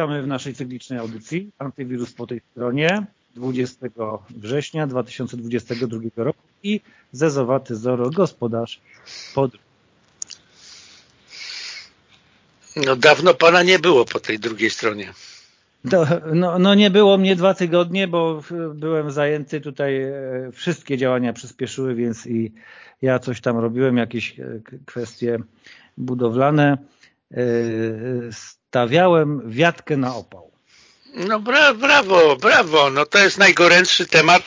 Witamy w naszej cyklicznej audycji Antywirus po tej stronie 20 września 2022 roku i Zezowaty Zoro, gospodarz podróży. No dawno pana nie było po tej drugiej stronie. No, no, no, nie było mnie dwa tygodnie, bo byłem zajęty tutaj, e, wszystkie działania przyspieszyły, więc i ja coś tam robiłem, jakieś e, kwestie budowlane. Stawiałem wiatkę na opał. No bra brawo, brawo. No to jest najgorętszy temat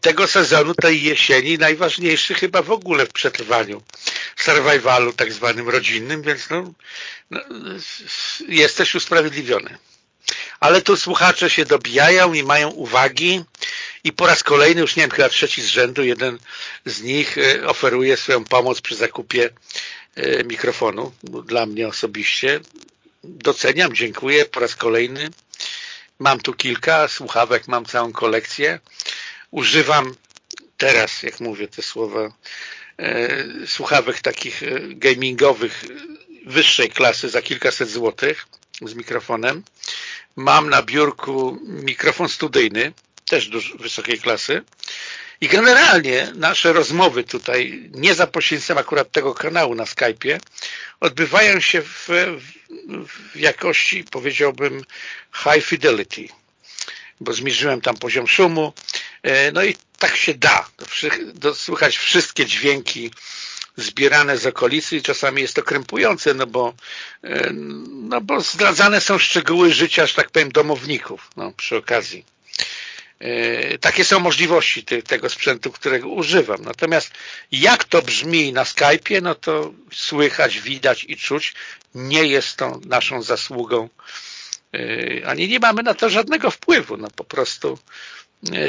tego sezonu, tej jesieni, najważniejszy chyba w ogóle w przetrwaniu, w survivalu tak zwanym rodzinnym, więc no, no jesteś usprawiedliwiony ale tu słuchacze się dobijają i mają uwagi i po raz kolejny, już nie wiem, chyba trzeci z rzędu, jeden z nich e, oferuje swoją pomoc przy zakupie e, mikrofonu dla mnie osobiście. Doceniam, dziękuję po raz kolejny. Mam tu kilka słuchawek, mam całą kolekcję. Używam teraz, jak mówię te słowa, e, słuchawek takich gamingowych wyższej klasy za kilkaset złotych z mikrofonem. Mam na biurku mikrofon studyjny, też wysokiej klasy. I generalnie nasze rozmowy tutaj, nie za pośrednictwem akurat tego kanału na Skype'ie, odbywają się w, w jakości, powiedziałbym, high fidelity, bo zmierzyłem tam poziom szumu, e, no i tak się da, słychać wszystkie dźwięki zbierane z okolicy i czasami jest to krępujące, no bo, e, no bo zdradzane są szczegóły życia, że tak powiem, domowników no, przy okazji. E, takie są możliwości tego sprzętu, którego używam. Natomiast jak to brzmi na Skype'ie, no to słychać, widać i czuć. Nie jest to naszą zasługą, e, ani nie mamy na to żadnego wpływu. No po prostu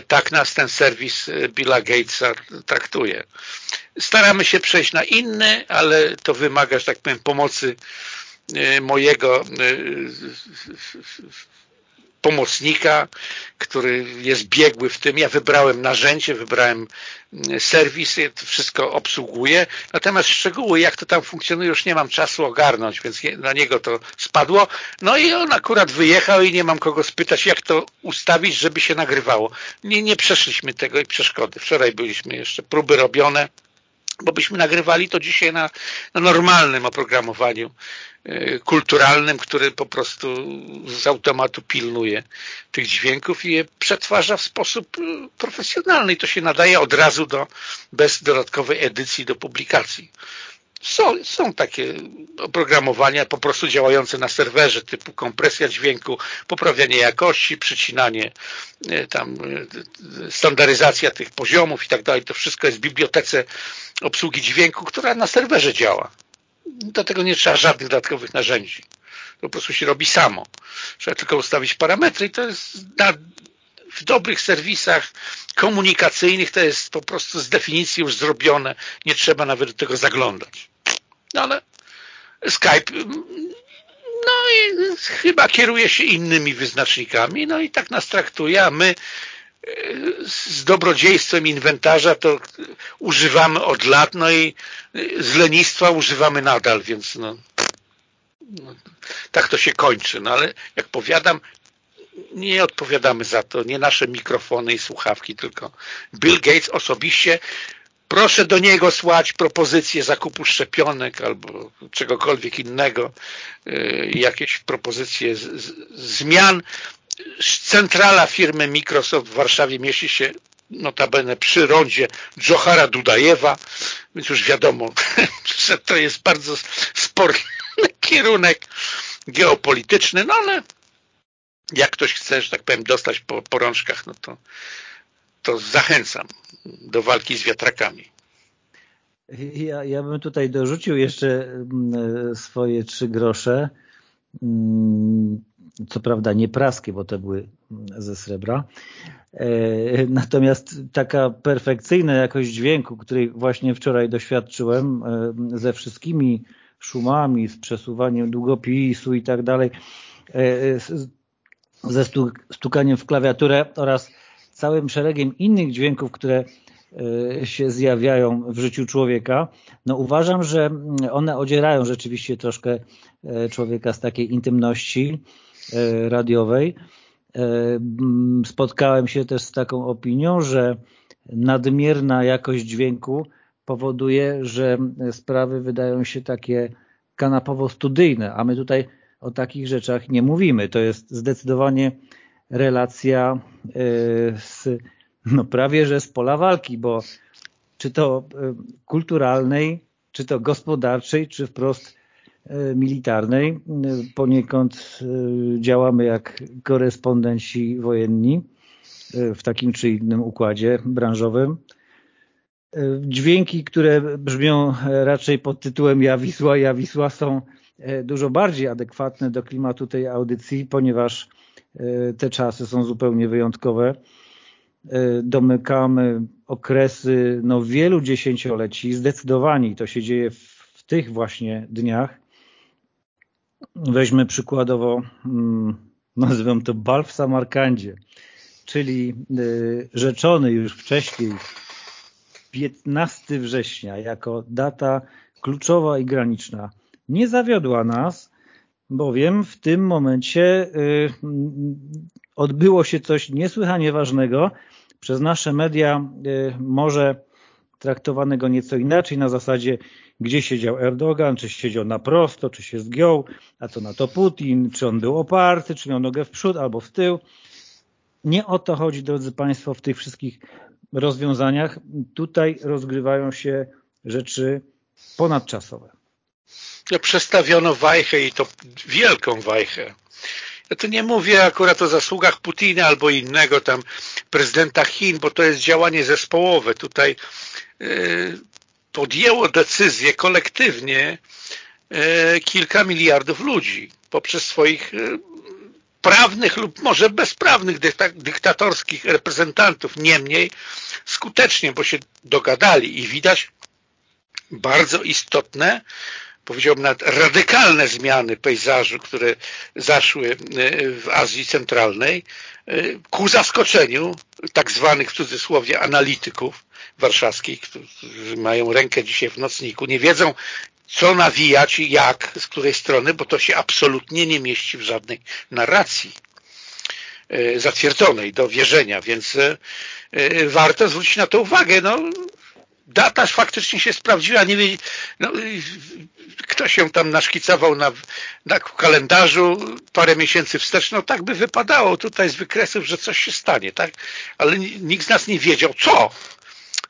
tak nas ten serwis Billa Gatesa traktuje. Staramy się przejść na inny, ale to wymaga, że tak powiem, pomocy e, mojego e, pomocnika, który jest biegły w tym. Ja wybrałem narzędzie, wybrałem mm, serwis, wszystko obsługuję. Natomiast szczegóły, jak to tam funkcjonuje, już nie mam czasu ogarnąć, więc na niego to spadło. No i on akurat wyjechał i nie mam kogo spytać, jak to ustawić, żeby się nagrywało. Nie, nie przeszliśmy tego i przeszkody. Wczoraj byliśmy jeszcze próby robione bo byśmy nagrywali to dzisiaj na, na normalnym oprogramowaniu e, kulturalnym, który po prostu z automatu pilnuje tych dźwięków i je przetwarza w sposób e, profesjonalny i to się nadaje od razu do, bez dodatkowej edycji do publikacji. Są, są takie oprogramowania po prostu działające na serwerze typu kompresja dźwięku, poprawianie jakości, przycinanie, e, tam e, standaryzacja tych poziomów i tak dalej. To wszystko jest w bibliotece obsługi dźwięku, która na serwerze działa. Do tego nie trzeba żadnych dodatkowych narzędzi. Po prostu się robi samo. Trzeba tylko ustawić parametry i to jest na, w dobrych serwisach komunikacyjnych to jest po prostu z definicji już zrobione. Nie trzeba nawet do tego zaglądać. No ale Skype no i chyba kieruje się innymi wyznacznikami, no i tak nas traktuje, a my e, z dobrodziejstwem inwentarza to używamy od lat, no i z lenistwa używamy nadal, więc no, no, tak to się kończy. No ale jak powiadam, nie odpowiadamy za to, nie nasze mikrofony i słuchawki, tylko Bill Gates osobiście Proszę do niego słać propozycje zakupu szczepionek albo czegokolwiek innego, y, jakieś propozycje z, z, zmian. Centrala firmy Microsoft w Warszawie mieści się notabene przy rondzie Johara Dudajewa, więc już wiadomo, że to jest bardzo sporny kierunek geopolityczny, no ale jak ktoś chce, że tak powiem, dostać po, po rączkach, no to to zachęcam do walki z wiatrakami. Ja, ja bym tutaj dorzucił jeszcze mm, swoje trzy grosze. Mm, co prawda nie praskie, bo te były ze srebra. E, natomiast taka perfekcyjna jakość dźwięku, której właśnie wczoraj doświadczyłem e, ze wszystkimi szumami, z przesuwaniem długopisu i tak dalej, e, ze stukaniem w klawiaturę oraz całym szeregiem innych dźwięków, które e, się zjawiają w życiu człowieka, no uważam, że one odzierają rzeczywiście troszkę e, człowieka z takiej intymności radiowej. Spotkałem się też z taką opinią, że nadmierna jakość dźwięku powoduje, że sprawy wydają się takie kanapowo-studyjne, a my tutaj o takich rzeczach nie mówimy. To jest zdecydowanie relacja z, no prawie że z pola walki, bo czy to kulturalnej, czy to gospodarczej, czy wprost militarnej. Poniekąd działamy jak korespondenci wojenni w takim czy innym układzie branżowym. Dźwięki, które brzmią raczej pod tytułem Ja Wisła, Ja Wisła są dużo bardziej adekwatne do klimatu tej audycji, ponieważ te czasy są zupełnie wyjątkowe. Domykamy okresy no, wielu dziesięcioleci, zdecydowanie to się dzieje w tych właśnie dniach. Weźmy przykładowo, mm, nazywam to bal w Samarkandzie, czyli rzeczony już wcześniej 15 września jako data kluczowa i graniczna nie zawiodła nas, bowiem w tym momencie y, odbyło się coś niesłychanie ważnego, przez nasze media y, może traktowanego nieco inaczej, na zasadzie gdzie siedział Erdogan, czy siedział na prosto, czy się zgiął, a to na to Putin, czy on był oparty, czy miał nogę w przód albo w tył. Nie o to chodzi, drodzy Państwo, w tych wszystkich rozwiązaniach. Tutaj rozgrywają się rzeczy ponadczasowe. No, przestawiono wajchę i to wielką wajchę. Ja tu nie mówię akurat o zasługach Putina albo innego tam prezydenta Chin, bo to jest działanie zespołowe. Tutaj yy, podjęło decyzję kolektywnie yy, kilka miliardów ludzi poprzez swoich yy, prawnych lub może bezprawnych dyktatorskich reprezentantów. Niemniej skutecznie, bo się dogadali i widać bardzo istotne powiedziałbym nawet radykalne zmiany pejzażu, które zaszły e, w Azji Centralnej e, ku zaskoczeniu tak zwanych w cudzysłowie analityków warszawskich, którzy mają rękę dzisiaj w nocniku, nie wiedzą co nawijać i jak, z której strony, bo to się absolutnie nie mieści w żadnej narracji e, zatwierdzonej do wierzenia, więc warto zwrócić na to uwagę. No, data faktycznie się sprawdziła, nie wie, no, ktoś się tam naszkicował na, na kalendarzu parę miesięcy wstecz, no tak by wypadało tutaj z wykresów, że coś się stanie, tak? Ale nikt z nas nie wiedział, co?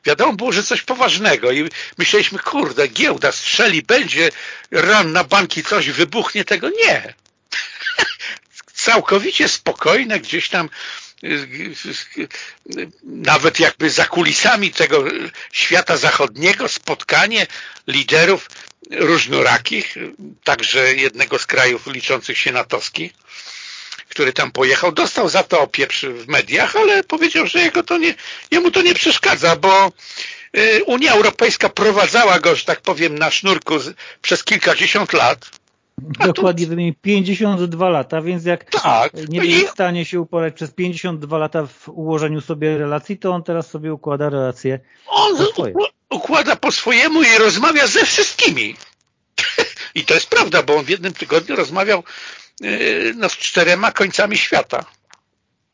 Wiadomo było, że coś poważnego i myśleliśmy, kurde, giełda strzeli, będzie ran na banki, coś wybuchnie, tego nie. Całkowicie spokojne, gdzieś tam nawet jakby za kulisami tego świata zachodniego spotkanie liderów różnorakich, także jednego z krajów liczących się natowskich, który tam pojechał, dostał za to opieprz w mediach, ale powiedział, że jego to nie, jemu to nie przeszkadza, bo y, Unia Europejska prowadzała go, że tak powiem, na sznurku przez kilkadziesiąt lat Dokładnie wymienił 52 lata, więc jak tak. nie był w stanie się uporać przez 52 lata w ułożeniu sobie relacji, to on teraz sobie układa relacje On układa po swojemu i rozmawia ze wszystkimi. I to jest prawda, bo on w jednym tygodniu rozmawiał yy, no, z czterema końcami świata.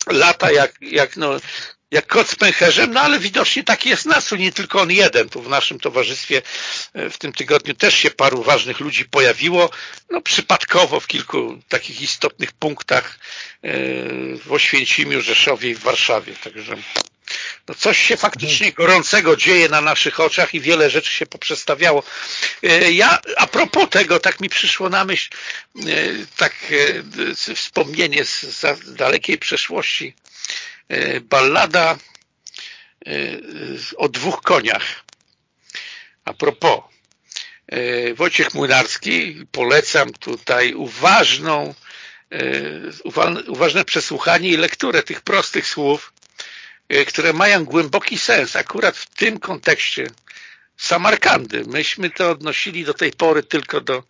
Lata jak, jak no, jak kot z pęcherzem, no ale widocznie taki jest nastrój, nie tylko on jeden. Tu w naszym towarzystwie e, w tym tygodniu też się paru ważnych ludzi pojawiło, no przypadkowo w kilku takich istotnych punktach e, w Oświęcimiu, Rzeszowie i w Warszawie. Także no coś się faktycznie gorącego dzieje na naszych oczach i wiele rzeczy się poprzestawiało. E, ja a propos tego, tak mi przyszło na myśl tak wspomnienie z dalekiej przeszłości ballada e, o dwóch koniach. A propos, e, Wojciech Młynarski, polecam tutaj uważną, uważne przesłuchanie i lekturę tych prostych słów, które mają głęboki sens, akurat w tym kontekście Samarkandy. Myśmy to odnosili do tej pory tylko do,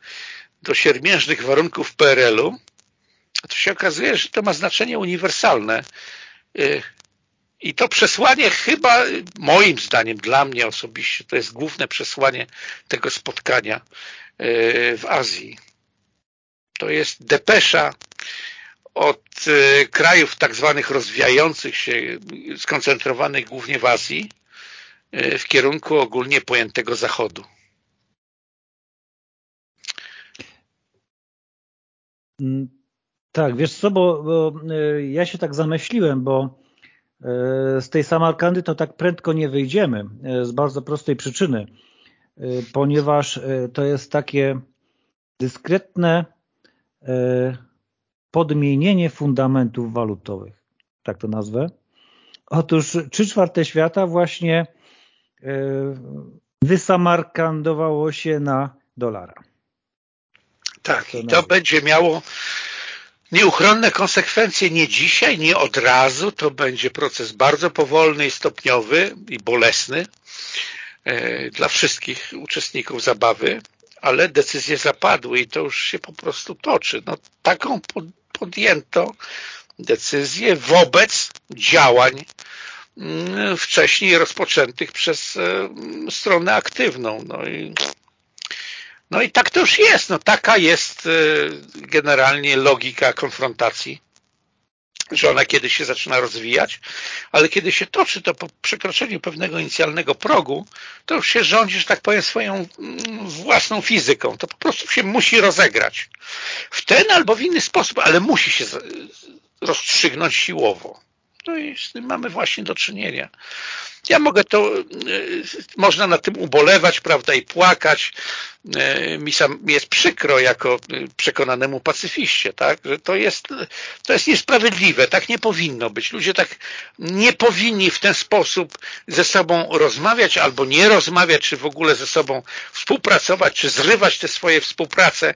do siermiężnych warunków PRL-u, tu się okazuje, że to ma znaczenie uniwersalne I to przesłanie chyba, moim zdaniem, dla mnie osobiście, to jest główne przesłanie tego spotkania y, w Azji. To jest depesza od e, krajów tak zwanych rozwijających się, skoncentrowanych głównie w Azji, w kierunku ogólnie pojętego Zachodu. Tak, wiesz co, bo, bo ja się tak zamyśliłem, bo z tej Samarkandy to tak prędko nie wyjdziemy, z bardzo prostej przyczyny, ponieważ to jest takie dyskretne podmienienie fundamentów walutowych, tak to nazwę. Otóż trzy czwarte świata właśnie wysamarkandowało się na dolara. Tak, i to będzie miało nieuchronne konsekwencje nie dzisiaj, nie od razu. To będzie proces bardzo powolny i stopniowy i bolesny e, dla wszystkich uczestników zabawy ale decyzje zapadły i to już się po prostu toczy. No, taką podjęto decyzję wobec działań mm, wcześniej rozpoczętych przez e, stronę aktywną. No i, no i tak to już jest. No, taka jest e, generalnie logika konfrontacji że ona kiedyś się zaczyna rozwijać, ale kiedy się toczy to po przekroczeniu pewnego inicjalnego progu, to już się rządzi, że tak powiem, swoją mm, własną fizyką. To po prostu się musi rozegrać. W ten albo w inny sposób, ale musi się rozstrzygnąć siłowo. No i z tym mamy właśnie do czynienia. Ja mogę to, e, można na tym ubolewać, prawda, i płakać. E, mi, sam, jest przykro jako e, przekonanemu pacyfiście, tak, że to jest, to jest niesprawiedliwe, tak nie powinno być. Ludzie tak nie powinni w ten sposób ze sobą rozmawiać albo nie rozmawiać, czy w ogóle ze sobą współpracować, czy zrywać te swoje współprace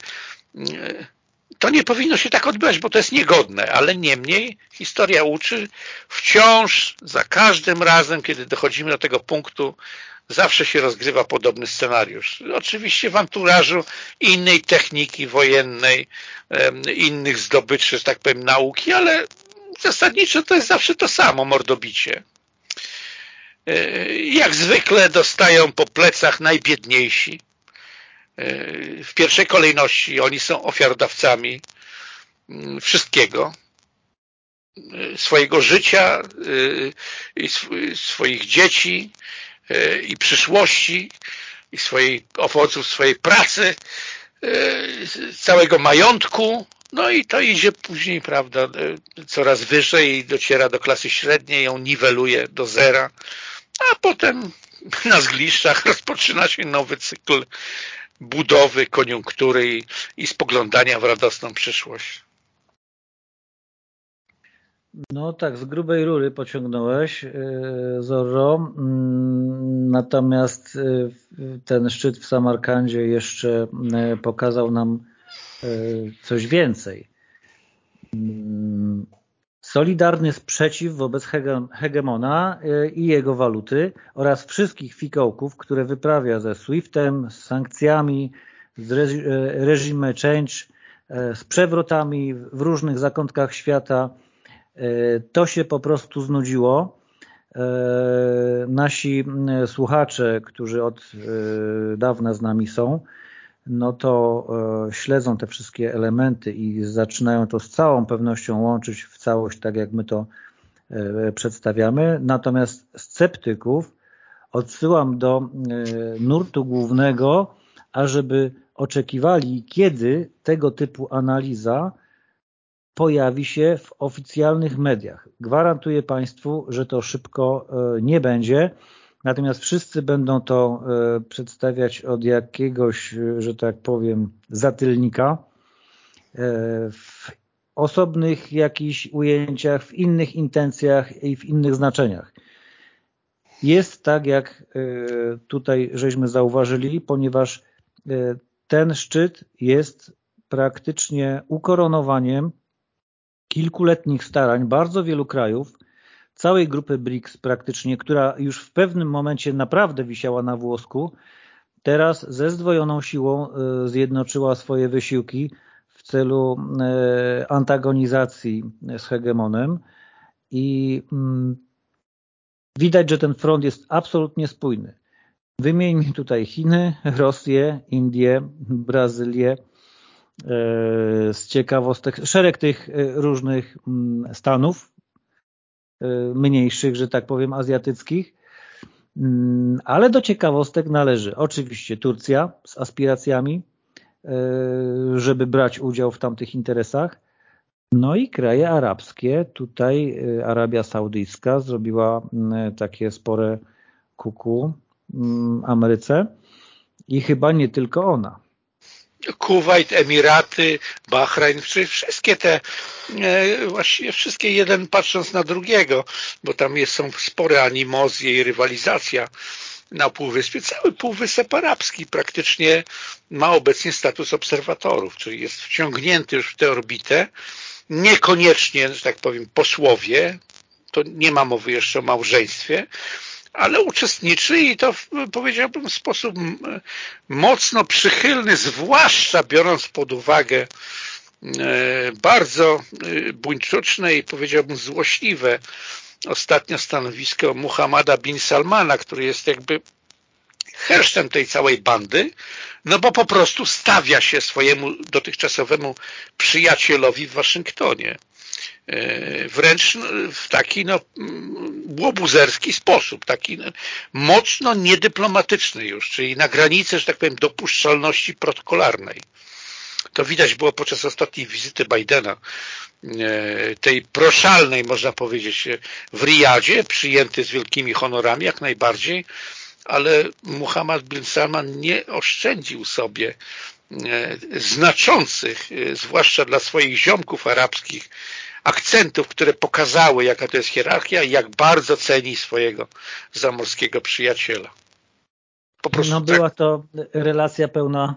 to nie powinno się tak odbywać, bo to jest niegodne, ale niemniej historia uczy wciąż, za każdym razem, kiedy dochodzimy do tego punktu, zawsze się rozgrywa podobny scenariusz. Oczywiście w anturażu innej techniki wojennej, innych zdobyczy, że tak powiem, nauki, ale zasadniczo to jest zawsze to samo, mordobicie. E, jak zwykle dostają po plecach najbiedniejsi, w pierwszej kolejności oni są ofiarodawcami mm, wszystkiego, y, swojego życia, i swoich dzieci i przyszłości i swojej owoców swojej pracy, całego majątku, no i to idzie później, prawda, coraz wyżej i dociera do klasy średniej, ją niweluje do zera, a potem na zgliszczach rozpoczyna się nowy cykl budowy, koniunktury i, spoglądania w radosną przyszłość. No tak, z grubej rury pociągnąłeś, e, Zorro. Mm, natomiast e, ten szczyt w Samarkandzie jeszcze e, pokazał nam coś więcej. Solidarny sprzeciw wobec hegemona e, i jego waluty oraz wszystkich fikołków, które wyprawia ze SWIFT-em, z sankcjami, z e, reżimem change, e, z przewrotami w różnych zakątkach świata. To się po prostu znudziło. Nasi słuchacze, którzy od dawna z nami są, no to e, śledzą te wszystkie elementy i zaczynają to z całą pewnością łączyć w całość, tak jak my to e, przedstawiamy. Natomiast sceptyków odsyłam do e, nurtu głównego, ażeby oczekiwali, kiedy tego typu analiza pojawi się w oficjalnych mediach. Gwarantuję Państwu, że to szybko nie będzie. Natomiast wszyscy będą to e, przedstawiać od jakiegoś, e, że tak powiem, zatylnika e, w osobnych jakichś ujęciach, w innych intencjach i w innych znaczeniach. Jest tak, jak tutaj żeśmy zauważyli, ponieważ ten szczyt jest praktycznie ukoronowaniem kilkuletnich starań bardzo wielu krajów, całej grupy BRICS praktycznie, która już w pewnym momencie naprawdę wisiała na włosku, teraz ze zdwojoną siłą e, zjednoczyła swoje wysiłki w celu e, antagonizacji z hegemonem i mm, widać, że ten front jest absolutnie spójny. Wymieńmy tutaj Chiny, Rosję, Indię, Brazylię, z ciekawostek, szereg tych różnych mm, stanów, mniejszych, że tak powiem, azjatyckich, mm, ale do ciekawostek należy oczywiście Turcja z aspiracjami, żeby brać udział w tamtych interesach, no i kraje arabskie, tutaj y, Arabia Saudyjska zrobiła y, takie spore kuku mm, Ameryce. I chyba nie tylko ona. Kuwait, Emiraty, Bahrain, wszystkie te, e, właściwie wszystkie jeden patrząc na drugiego, bo tam jest, są spore animozje i rywalizacja na Półwyspie. Cały Półwysep Arabski praktycznie ma obecnie status obserwatorów, czyli jest wciągnięty już w tę orbitę niekoniecznie, że tak powiem, posłowie, to nie ma mowy jeszcze o małżeństwie, ale uczestniczy i to powiedziałbym w sposób mocno przychylny, zwłaszcza biorąc pod uwagę e, bardzo e, buńczuczne i powiedziałbym złośliwe ostatnio stanowisko Muhammada bin Salmana, który jest jakby hersztem tej całej bandy, no bo po prostu stawia się swojemu dotychczasowemu przyjacielowi w Waszyngtonie. E, wręcz no, w taki no, łobuzerski sposób, taki no, mocno niedyplomatyczny już, czyli na granicy, że tak powiem, dopuszczalności protokolarnej. To widać było podczas ostatniej wizyty Bidena, e, tej proszalnej, można powiedzieć, w Riyadzie, przyjęty z wielkimi honorami, jak najbardziej, ale Muhammad bin Salman nie oszczędził sobie e, znaczących, e, zwłaszcza dla swoich ziomków arabskich, akcentów, które pokazały, jaka to jest hierarchia i jak bardzo ceni swojego zamorskiego przyjaciela. Po prostu no była tak. to relacja pełna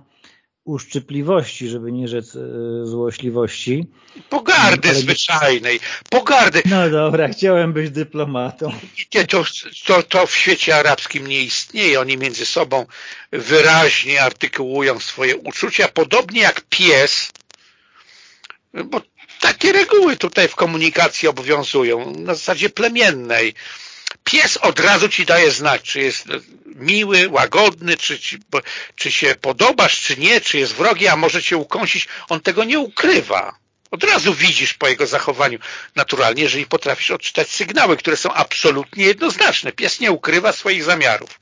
uszczypliwości, żeby nie rzec e, złośliwości. Pogardy Ale... zwyczajnej, pogardy. No dobra, chciałem być dyplomatą. To, to, to w świecie arabskim nie istnieje. Oni między sobą wyraźnie artykułują swoje uczucia, podobnie jak pies, bo takie reguły tutaj w komunikacji obowiązują, na zasadzie plemiennej pies od razu ci daje znać, czy jest miły, łagodny, czy, ci, czy się podobasz, czy nie, czy jest wrogi, a może cię ukąsić. On tego nie ukrywa. Od razu widzisz po jego zachowaniu. Naturalnie, jeżeli potrafisz odczytać sygnały, które są absolutnie jednoznaczne. Pies nie ukrywa swoich zamiarów.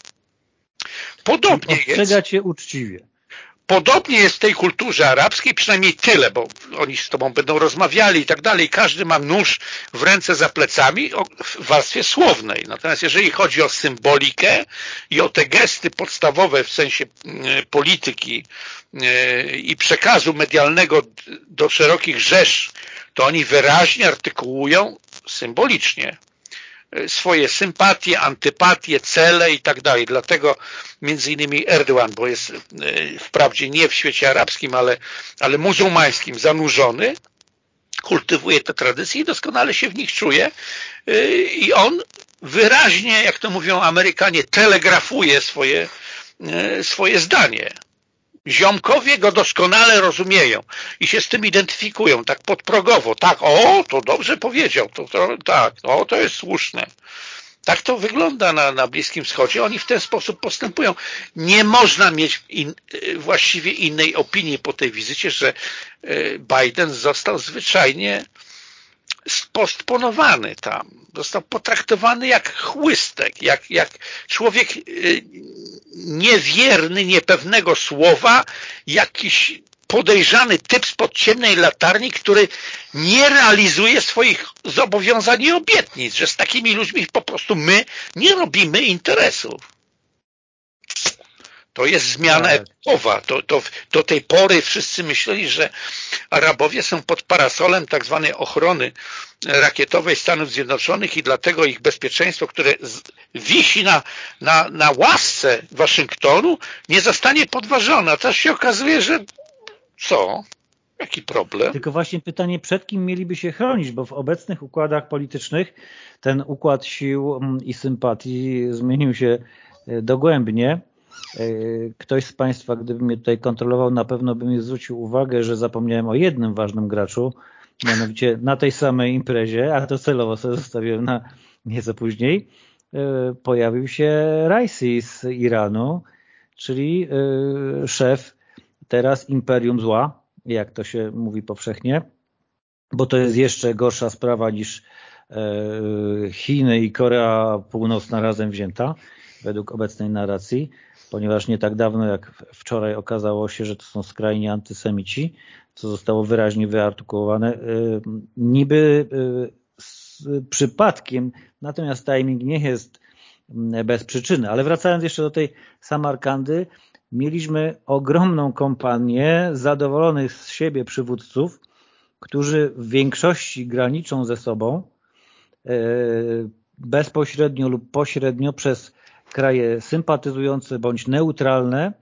Podobnie jest... Ostrzega cię uczciwie. Podobnie jest w tej kulturze arabskiej, przynajmniej tyle, bo oni z tobą będą rozmawiali i tak dalej. Każdy ma nóż w ręce za plecami w warstwie słownej. Natomiast jeżeli chodzi o symbolikę i o te gesty podstawowe w sensie mm, polityki e, i przekazu medialnego do szerokich rzesz, to oni wyraźnie artykułują symbolicznie swoje sympatie, antypatie, cele i tak dalej. Dlatego między innymi Erdogan, bo jest e, wprawdzie nie w świecie arabskim, ale, ale muzułmańskim zanurzony, kultywuje te tradycje i doskonale się w nich czuje e, i on wyraźnie, jak to mówią Amerykanie, telegrafuje swoje, e, swoje zdanie. Ziomkowie go doskonale rozumieją i się z tym identyfikują, tak podprogowo. Tak, o, to dobrze powiedział, to, to, tak, o, to jest słuszne. Tak to wygląda na, na Bliskim Wschodzie. Oni w ten sposób postępują. Nie można mieć in, właściwie innej opinii po tej wizycie, że e, Biden został zwyczajnie postponowany tam. Został potraktowany jak chłystek, jak, jak człowiek y, niewierny, niepewnego słowa, jakiś podejrzany typ spod ciemnej latarni, który nie realizuje swoich zobowiązań i obietnic, że z takimi ludźmi po prostu my nie robimy interesów. To jest zmiana tak. epokowa. To, to, do tej pory wszyscy myśleli, że Arabowie są pod parasolem tak zwanej ochrony rakietowej Stanów Zjednoczonych i dlatego ich bezpieczeństwo, które wisi na, na, na łasce Waszyngtonu, nie zostanie podważone. A teraz się okazuje, że co? Jaki problem? Tylko właśnie pytanie, przed kim mieliby się chronić, bo w obecnych układach politycznych ten układ sił mm, i sympatii zmienił się e, dogłębnie E, ktoś z Państwa, gdyby mnie tutaj kontrolował, na pewno by mi zwrócił uwagę, że zapomniałem o jednym ważnym graczu, mianowicie na tej samej imprezie, a to celowo sobie zostawiłem na nieco później, e, pojawił się Raisi z Iranu, czyli e, szef teraz Imperium Zła, jak to się mówi powszechnie, bo to jest jeszcze gorsza sprawa niż Chiny i Korea Północna razem wzięta, według obecnej narracji, ponieważ nie tak dawno jak wczoraj okazało się, że to są skrajni antysemici, co zostało wyraźnie wyartykułowane, niby z przypadkiem, natomiast timing nie jest bez przyczyny. Ale wracając jeszcze do tej Samarkandy, mieliśmy ogromną kompanię zadowolonych z siebie przywódców, którzy w większości graniczą ze sobą e, bezpośrednio lub pośrednio przez kraje sympatyzujące bądź neutralne,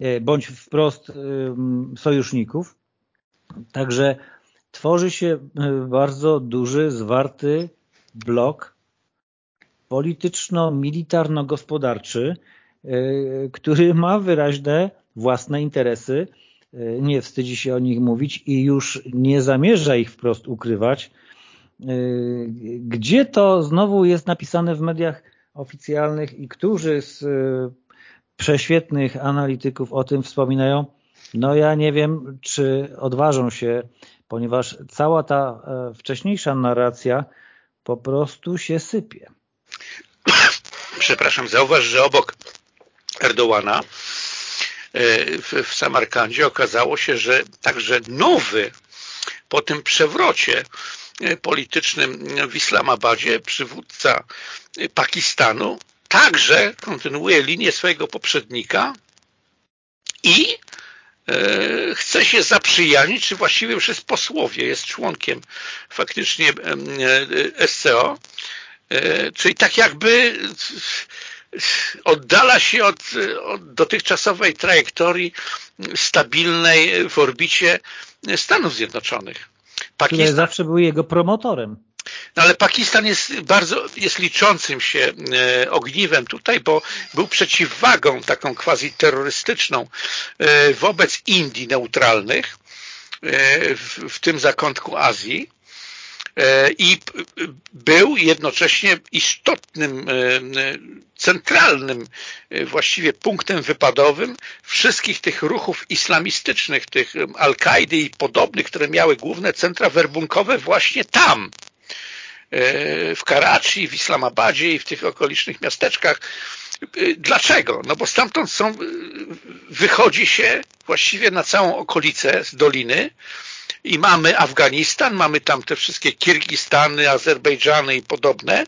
e, bądź wprost e, sojuszników. Także tworzy się bardzo duży, zwarty blok polityczno-militarno-gospodarczy, który ma wyraźne własne interesy, nie wstydzi się o nich mówić i już nie zamierza ich wprost ukrywać. Gdzie to znowu jest napisane w mediach oficjalnych i którzy z prześwietnych analityków o tym wspominają? No ja nie wiem, czy odważą się, ponieważ cała ta e, wcześniejsza narracja po prostu się sypie. Przepraszam, zauważ, że obok Erdołana e, w, Samarkandzie okazało się, że także nowy po tym przewrocie politycznym w Islamabadzie przywódca Pakistanu także kontynuuje linię swojego poprzednika i e, chce się zaprzyjaźnić, czy właściwie już jest posłowie, jest członkiem faktycznie SCO, czyli tak jakby oddala się od, od dotychczasowej trajektorii stabilnej w orbicie Stanów Zjednoczonych. Pakistan... Zawsze był jego promotorem. No ale Pakistan jest bardzo, jest liczącym się e, ogniwem tutaj, bo był przeciwwagą taką quasi terrorystyczną e, wobec Indii neutralnych e, w, w tym zakątku Azji i był jednocześnie istotnym, e, centralnym e, właściwie punktem wypadowym wszystkich tych ruchów islamistycznych, tych Al-Kaidy i podobnych, które miały główne centra werbunkowe właśnie tam, w Karachi, w Islamabadzie i w tych okolicznych miasteczkach. Dlaczego? No bo stamtąd są, wychodzi się właściwie na całą okolicę z doliny, i mamy Afganistan, mamy tam te wszystkie Kirgistany, Azerbejdżany i podobne.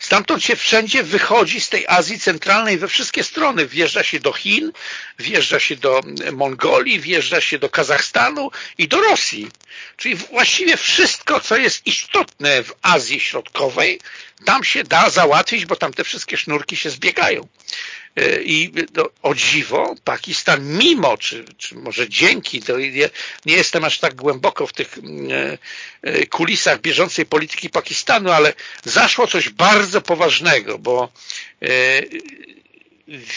Stamtąd się wszędzie wychodzi z tej Azji Centralnej we wszystkie strony. Wjeżdża się do Chin, wjeżdża się do Mongolii, wjeżdża się do Kazachstanu i do Rosji. Czyli właściwie wszystko, co jest istotne w Azji Środkowej, tam się da załatwić, bo tam te wszystkie sznurki się zbiegają. E, I no, o dziwo Pakistan mimo, czy, czy może dzięki, to nie, nie jestem aż tak głęboko w tych e, e, kulisach bieżącej polityki Pakistanu, ale zaszło coś bardzo poważnego, bo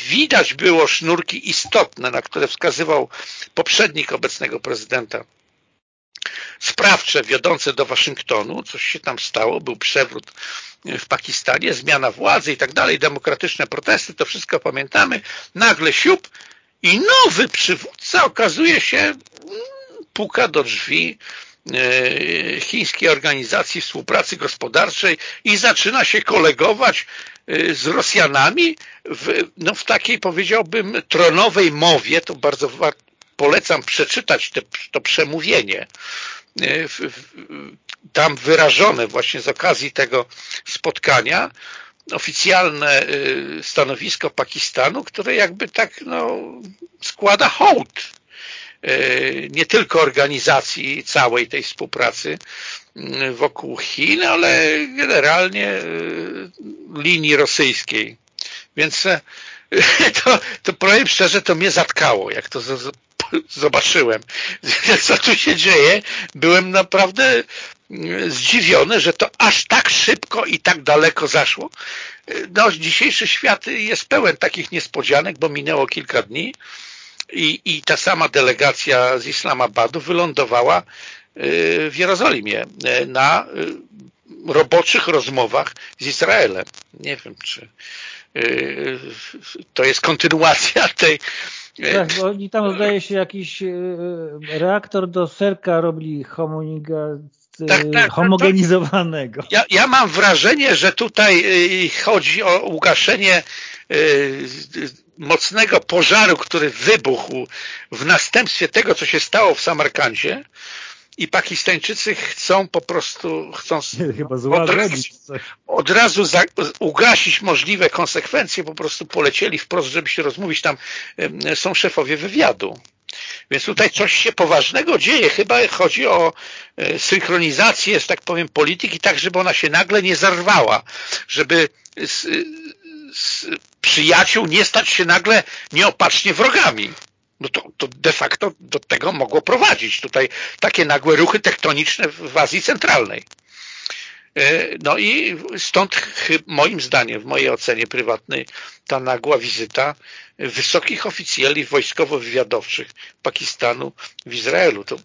widać było sznurki istotne, na które wskazywał poprzednik obecnego prezydenta sprawcze wiodące do Waszyngtonu, coś się tam stało, był przewrót w Pakistanie, zmiana władzy i tak dalej, demokratyczne protesty, to wszystko pamiętamy, nagle siup i nowy przywódca okazuje się mm, puka do drzwi e, chińskiej organizacji współpracy gospodarczej i zaczyna się kolegować e, z Rosjanami w, no w takiej powiedziałbym tronowej mowie, to bardzo polecam przeczytać te, to przemówienie tam wyrażone właśnie z okazji tego spotkania oficjalne y, stanowisko Pakistanu, które jakby tak no, składa hołd y, nie tylko organizacji całej tej współpracy y, wokół Chin, ale generalnie linii rosyjskiej. Więc to, to powiem szczerze, to mnie zatkało, jak to zobaczyłem, co tu się dzieje. Byłem naprawdę zdziwiony, że to aż tak szybko i tak daleko zaszło. No, dzisiejszy świat jest pełen takich niespodzianek, bo minęło kilka dni i, i ta sama delegacja z Islamabadu wylądowała y, w Jerozolimie y, na y, roboczych rozmowach z Izraelem. Nie wiem, czy to jest kontynuacja tej Tak, bo oni tam zdaje się jakiś reaktor do serka robili tak, tak, tak, homogenizowanego. Ja, ja mam wrażenie, że tutaj chodzi o ugaszenie mocnego pożaru, który wybuchł w następstwie tego, co się stało w Samarkandzie i Pakistańczycy chcą po prostu chcą od razu, od razu za, ugasić możliwe konsekwencje, po prostu polecieli wprost, żeby się rozmówić. Tam są szefowie wywiadu. Więc tutaj coś się poważnego dzieje. Chyba chodzi o e, synchronizację, że tak powiem, polityki, tak żeby ona się nagle nie zarwała. Żeby z, z przyjaciół nie stać się nagle nieopatrznie wrogami no to, to de facto do tego mogło prowadzić tutaj takie nagłe ruchy tektoniczne w Azji Centralnej. E, no i stąd moim zdaniem, w mojej ocenie prywatnej, ta nagła wizyta wysokich oficjeli wojskowo-wywiadowczych Pakistanu w Izraelu. To,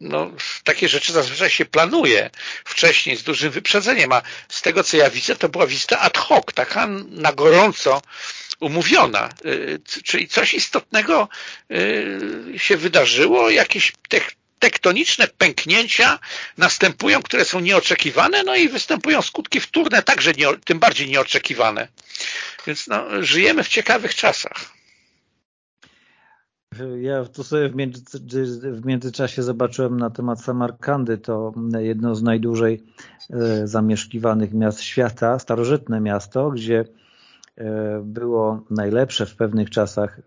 no, takie rzeczy zazwyczaj się planuje wcześniej z dużym wyprzedzeniem, a z tego co ja widzę, to była wizyta ad hoc, taka na gorąco umówiona, y, czyli coś istotnego y, się wydarzyło, jakieś tektoniczne pęknięcia następują, które są nieoczekiwane, no i występują skutki wtórne, także nie, tym bardziej nieoczekiwane. Więc no, żyjemy w ciekawych czasach. Ja tu sobie w, między, w międzyczasie zobaczyłem na temat Samarkandy, to jedno z najdłużej e, zamieszkiwanych miast świata, starożytne miasto, gdzie było najlepsze w pewnych czasach,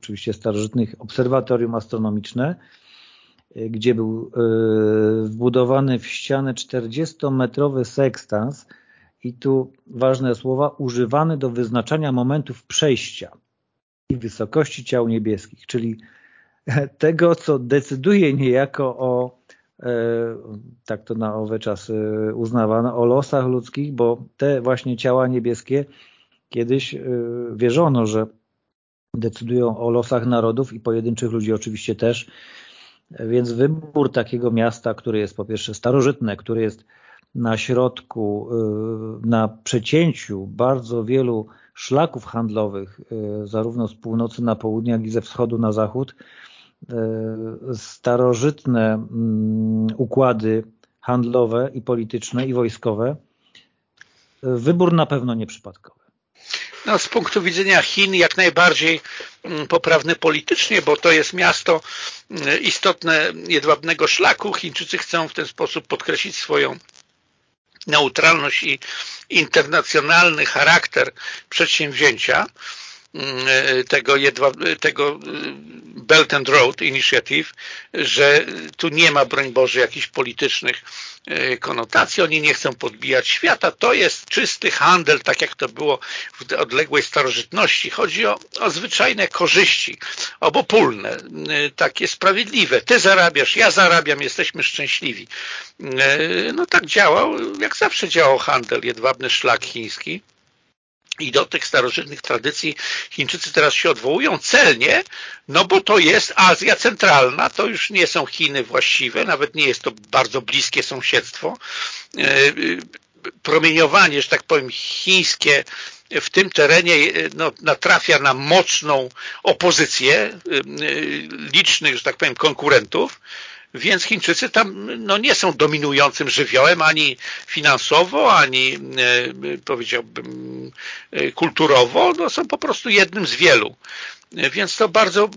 oczywiście starożytnych, obserwatorium astronomiczne, e, gdzie był e, wbudowany w ścianę 40-metrowy sekstans i tu ważne słowa, używany do wyznaczania momentów przejścia i wysokości ciał niebieskich, czyli tego, co decyduje niejako o tak to na owe czasy uznawano, o losach ludzkich, bo te właśnie ciała niebieskie Kiedyś y, wierzono, że decydują o losach narodów i pojedynczych ludzi oczywiście też, więc wybór takiego miasta, które jest po pierwsze starożytne, które jest na środku, y, na przecięciu bardzo wielu szlaków handlowych, y, zarówno z północy na południe, jak i ze wschodu na zachód, starożytne mm, układy handlowe i polityczne i wojskowe, wybór na pewno nieprzypadkowy. No, z punktu widzenia Chin jak najbardziej mm, poprawny politycznie, bo to jest miasto mm, istotne jedwabnego szlaku. Chińczycy chcą w ten sposób podkreślić swoją neutralność i internacjonalny charakter przedsięwzięcia tego, jedwa, tego Belt and Road Initiative, że tu nie ma, broń Boże, jakichś politycznych E, konotacji, oni nie chcą podbijać świata, to jest czysty handel, tak jak to było w odległej starożytności. Chodzi o, o zwyczajne korzyści, obopólne, e, takie sprawiedliwe. Ty zarabiasz, ja zarabiam, jesteśmy szczęśliwi. E, no tak działał, jak zawsze działał handel, jedwabny szlak chiński. I do tych starożytnych tradycji Chińczycy teraz się odwołują celnie, no bo to jest Azja Centralna, to już nie są Chiny właściwe, nawet nie jest to bardzo bliskie sąsiedztwo. E, e, promieniowanie, że tak powiem, chińskie w tym terenie no, natrafia na mocną opozycję e, licznych, że tak powiem, konkurentów więc Chińczycy tam no, nie są dominującym żywiołem ani finansowo, ani e, powiedziałbym e, kulturowo, no, są po prostu jednym z wielu. Więc to bardzo,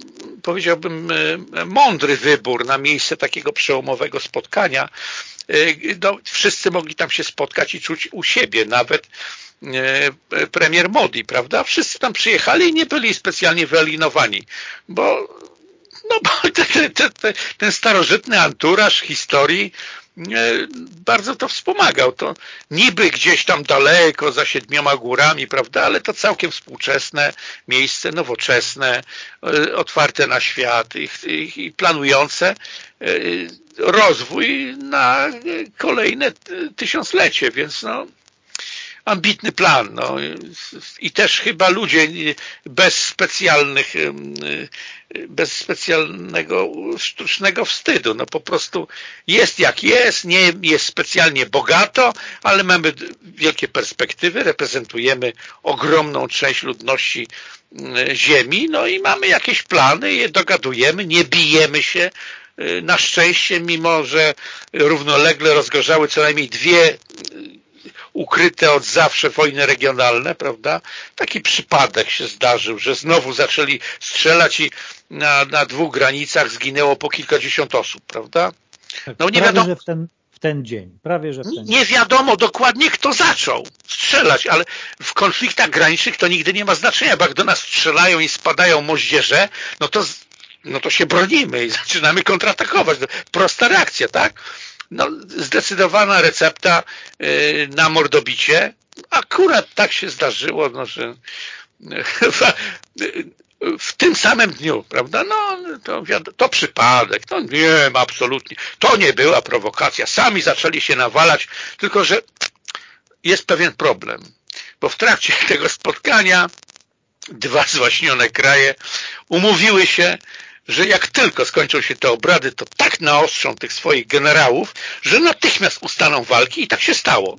powiedziałbym, e, mądry wybór na miejsce takiego przełomowego spotkania. No, wszyscy mogli tam się spotkać i czuć u siebie, nawet premier Modi, prawda? Wszyscy tam przyjechali i nie byli specjalnie wyelinowani, bo no bo ten, ten, ten starożytny anturaż historii e, bardzo to wspomagał. To niby gdzieś tam daleko, za siedmioma górami, prawda, ale to całkiem współczesne miejsce, nowoczesne, e, otwarte na świat i, planujące e, rozwój na kolejne tysiąclecie, więc no ambitny plan. No. I też chyba ludzie bez specjalnych, bez specjalnego sztucznego wstydu. No po prostu jest jak jest, nie jest specjalnie bogato, ale mamy wielkie perspektywy, reprezentujemy ogromną część ludności ziemi, no i mamy jakieś plany, je dogadujemy, nie bijemy się, na szczęście, mimo że równolegle rozgorzały co najmniej dwie ukryte od zawsze wojny regionalne, prawda? Taki przypadek się zdarzył, że znowu zaczęli strzelać i na, na dwóch granicach zginęło po kilkadziesiąt osób, prawda? Tak, no nie prawie, wiadomo, że w ten, w ten dzień. Prawie, że w ten nie dzień. wiadomo dokładnie, kto zaczął strzelać, ale w konfliktach granicznych to nigdy nie ma znaczenia, bo jak do nas strzelają i spadają moździerze, no to no to się bronimy i zaczynamy kontratakować. Prosta reakcja, tak? No, zdecydowana recepta y, na mordobicie. Akurat tak się zdarzyło, no, że w tym samym dniu, prawda? No, to, to przypadek, to nie wiem, absolutnie. To nie była prowokacja. Sami zaczęli się nawalać, tylko że jest pewien problem, bo w trakcie tego spotkania dwa zwaśnione kraje umówiły się, że jak tylko skończą się te obrady, to tak naostrzą tych swoich generałów, że natychmiast ustaną walki i tak się stało.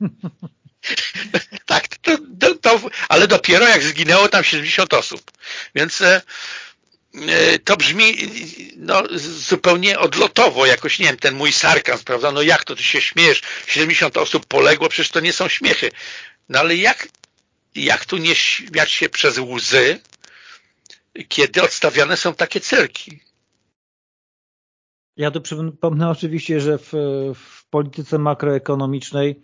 tak, to, to, to, ale dopiero jak zginęło tam 70 osób. Więc e, e, to brzmi no, zupełnie odlotowo, jakoś, nie wiem, ten mój sarkazm, prawda, no jak to, ty się śmiejesz, 70 osób poległo, przecież to nie są śmiechy. No ale jak, jak tu nie śmiać się przez łzy, kiedy odstawiane są takie cyrki. Ja tu przypomnę oczywiście, że w, w polityce makroekonomicznej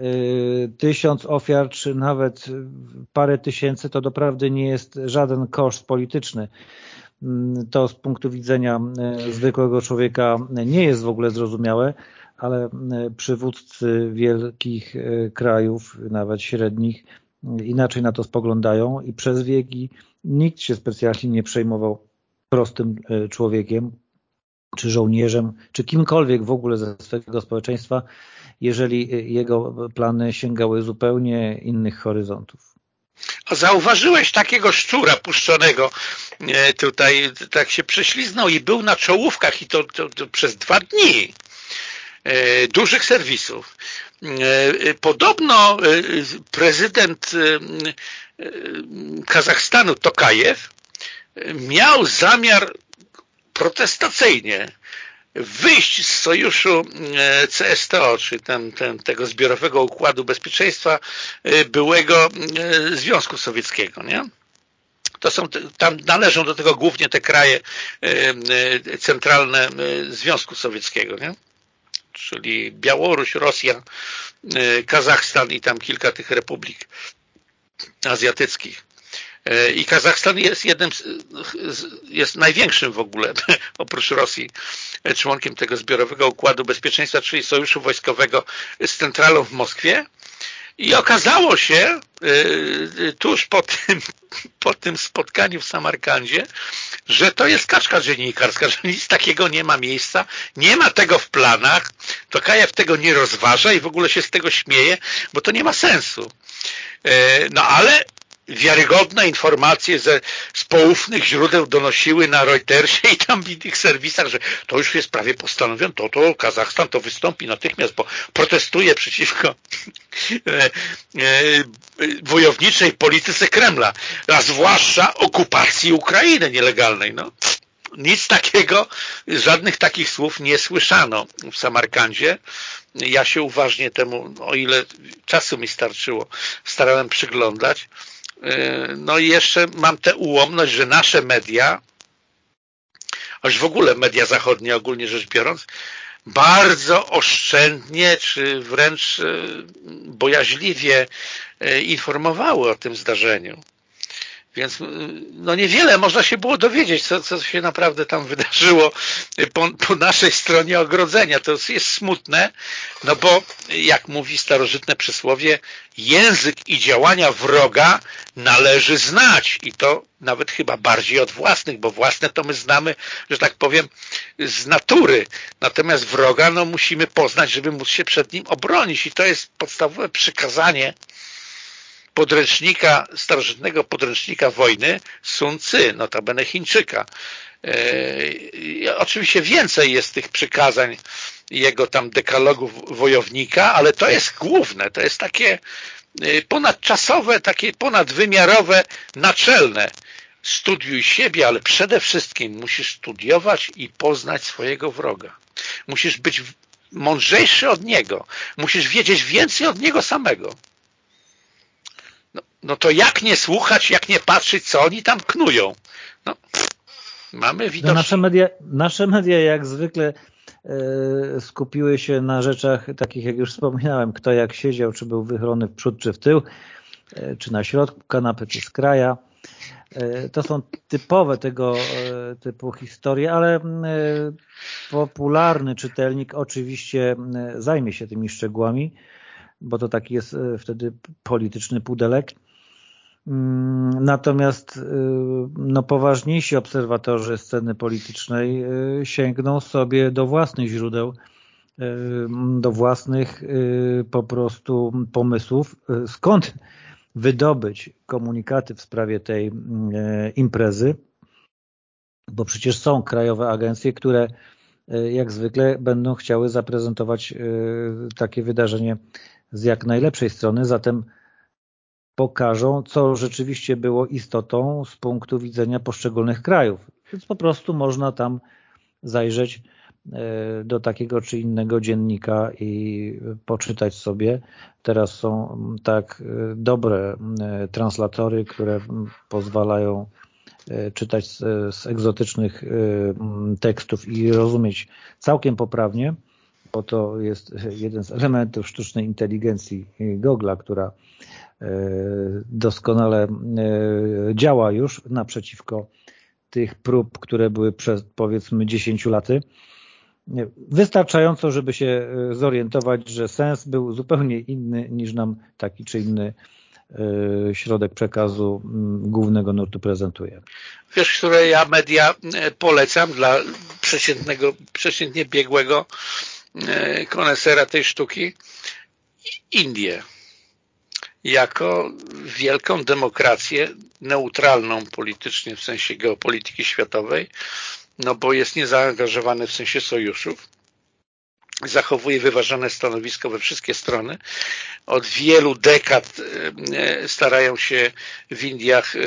y, tysiąc ofiar, czy nawet parę tysięcy, to doprawdy nie jest żaden koszt polityczny. Mm, to z punktu widzenia y, zwykłego człowieka nie jest w ogóle zrozumiałe, ale y, przywódcy wielkich krajów, nawet średnich, inaczej na to spoglądają i przez wieki nikt się specjalnie nie przejmował prostym e, człowiekiem, czy żołnierzem, czy kimkolwiek w ogóle ze swojego społeczeństwa, jeżeli e, jego plany sięgały zupełnie innych horyzontów. A zauważyłeś takiego szczura puszczonego e, tutaj, tak się prześliznął i był na czołówkach i to, to, to przez dwa dni dużych serwisów. Podobno prezydent Kazachstanu Tokajew miał zamiar protestacyjnie wyjść z sojuszu e, CSTO, czyli ten, ten, tego zbiorowego układu bezpieczeństwa e, byłego e, Związku Sowieckiego. Nie? To są, tam należą do tego głównie te kraje centralne Związku Sowieckiego, nie? Czyli Białoruś, Rosja, Kazachstan i tam kilka tych republik azjatyckich. E, I Kazachstan jest jednym, jest największym w ogóle, oprócz Rosji, członkiem tego zbiorowego układu bezpieczeństwa, czyli sojuszu wojskowego z centralą w Moskwie. I okazało się e, tuż po tym, po tym spotkaniu w Samarkandzie, że to jest kaczka dziennikarska, że nic takiego nie ma miejsca, nie ma tego w planach, to Kajew tego nie rozważa i w ogóle się z tego śmieje, bo to nie ma sensu. E, no ale wiarygodne informacje ze, z poufnych źródeł donosiły na Reutersie i tam w innych serwisach, że to już jest prawie postanowione, to, to Kazachstan to wystąpi natychmiast, bo protestuje przeciwko e, e, wojowniczej polityce Kremla, a zwłaszcza okupacji Ukrainy nielegalnej. No. Nic takiego, żadnych takich słów nie słyszano w Samarkandzie. Ja się uważnie temu, o ile czasu mi starczyło, starałem przyglądać. E, no i jeszcze mam tę ułomność, że nasze media, choć w ogóle media zachodnie ogólnie rzecz biorąc, bardzo oszczędnie, czy wręcz e, bojaźliwie e, informowały o tym zdarzeniu. Więc no niewiele można się było dowiedzieć, co, co się naprawdę tam wydarzyło po, po, naszej stronie ogrodzenia. To jest smutne, no bo jak mówi starożytne przysłowie, język i działania wroga należy znać i to nawet chyba bardziej od własnych, bo własne to my znamy, że tak powiem, z natury. Natomiast wroga no musimy poznać, żeby móc się przed nim obronić i to jest podstawowe przykazanie podręcznika, starożytnego podręcznika wojny Sun Tzu, notabene Chińczyka. E, oczywiście więcej jest tych przykazań jego tam dekalogów wojownika, ale to jest główne, to jest takie e, ponadczasowe, takie ponadwymiarowe, naczelne. Studiuj siebie, ale przede wszystkim musisz studiować i poznać swojego wroga. Musisz być mądrzejszy od niego. Musisz wiedzieć więcej od niego samego no, no to jak nie słuchać, jak nie patrzeć, co oni tam knują? No, mamy widocznie... No nasze, media, nasze media jak zwykle e, skupiły się na rzeczach takich, jak już wspominałem, kto jak siedział, czy był wychylony w przód, czy w tył, e, czy na środku kanapy, czy z kraja. E, to są typowe tego typu historie, ale popularny czytelnik oczywiście zajmie się tymi szczegółami bo to taki jest e, wtedy polityczny pudelek. Mm, natomiast e, no, poważniejsi obserwatorzy sceny politycznej e, sięgną sobie do własnych źródeł, do własnych po prostu pomysłów, skąd wydobyć komunikaty w sprawie tej imprezy, bo przecież są krajowe agencje, które jak zwykle będą chciały zaprezentować takie wydarzenie z jak najlepszej strony, zatem pokażą, co rzeczywiście było istotą z punktu widzenia poszczególnych krajów. Więc po prostu można tam zajrzeć e, do takiego czy innego dziennika i poczytać sobie. Teraz są tak e, dobre e, translatory, które pozwalają czytać z, egzotycznych tekstów i rozumieć całkiem poprawnie bo to jest jeden z elementów sztucznej inteligencji Google'a, która e, doskonale e, działa już naprzeciwko tych prób, które były przed powiedzmy 10 laty. Wystarczająco, żeby się e, zorientować, że sens był zupełnie inny niż nam taki czy inny środek przekazu głównego nurtu prezentuje. Wiesz, które ja media polecam dla przeciętnego, przeciętnie biegłego konesera tej sztuki Indie jako wielką demokrację neutralną politycznie w sensie geopolityki światowej, no bo jest niezaangażowany w sensie sojuszów, zachowuje wyważone stanowisko we wszystkie strony. Od wielu dekad e, starają się w Indiach e,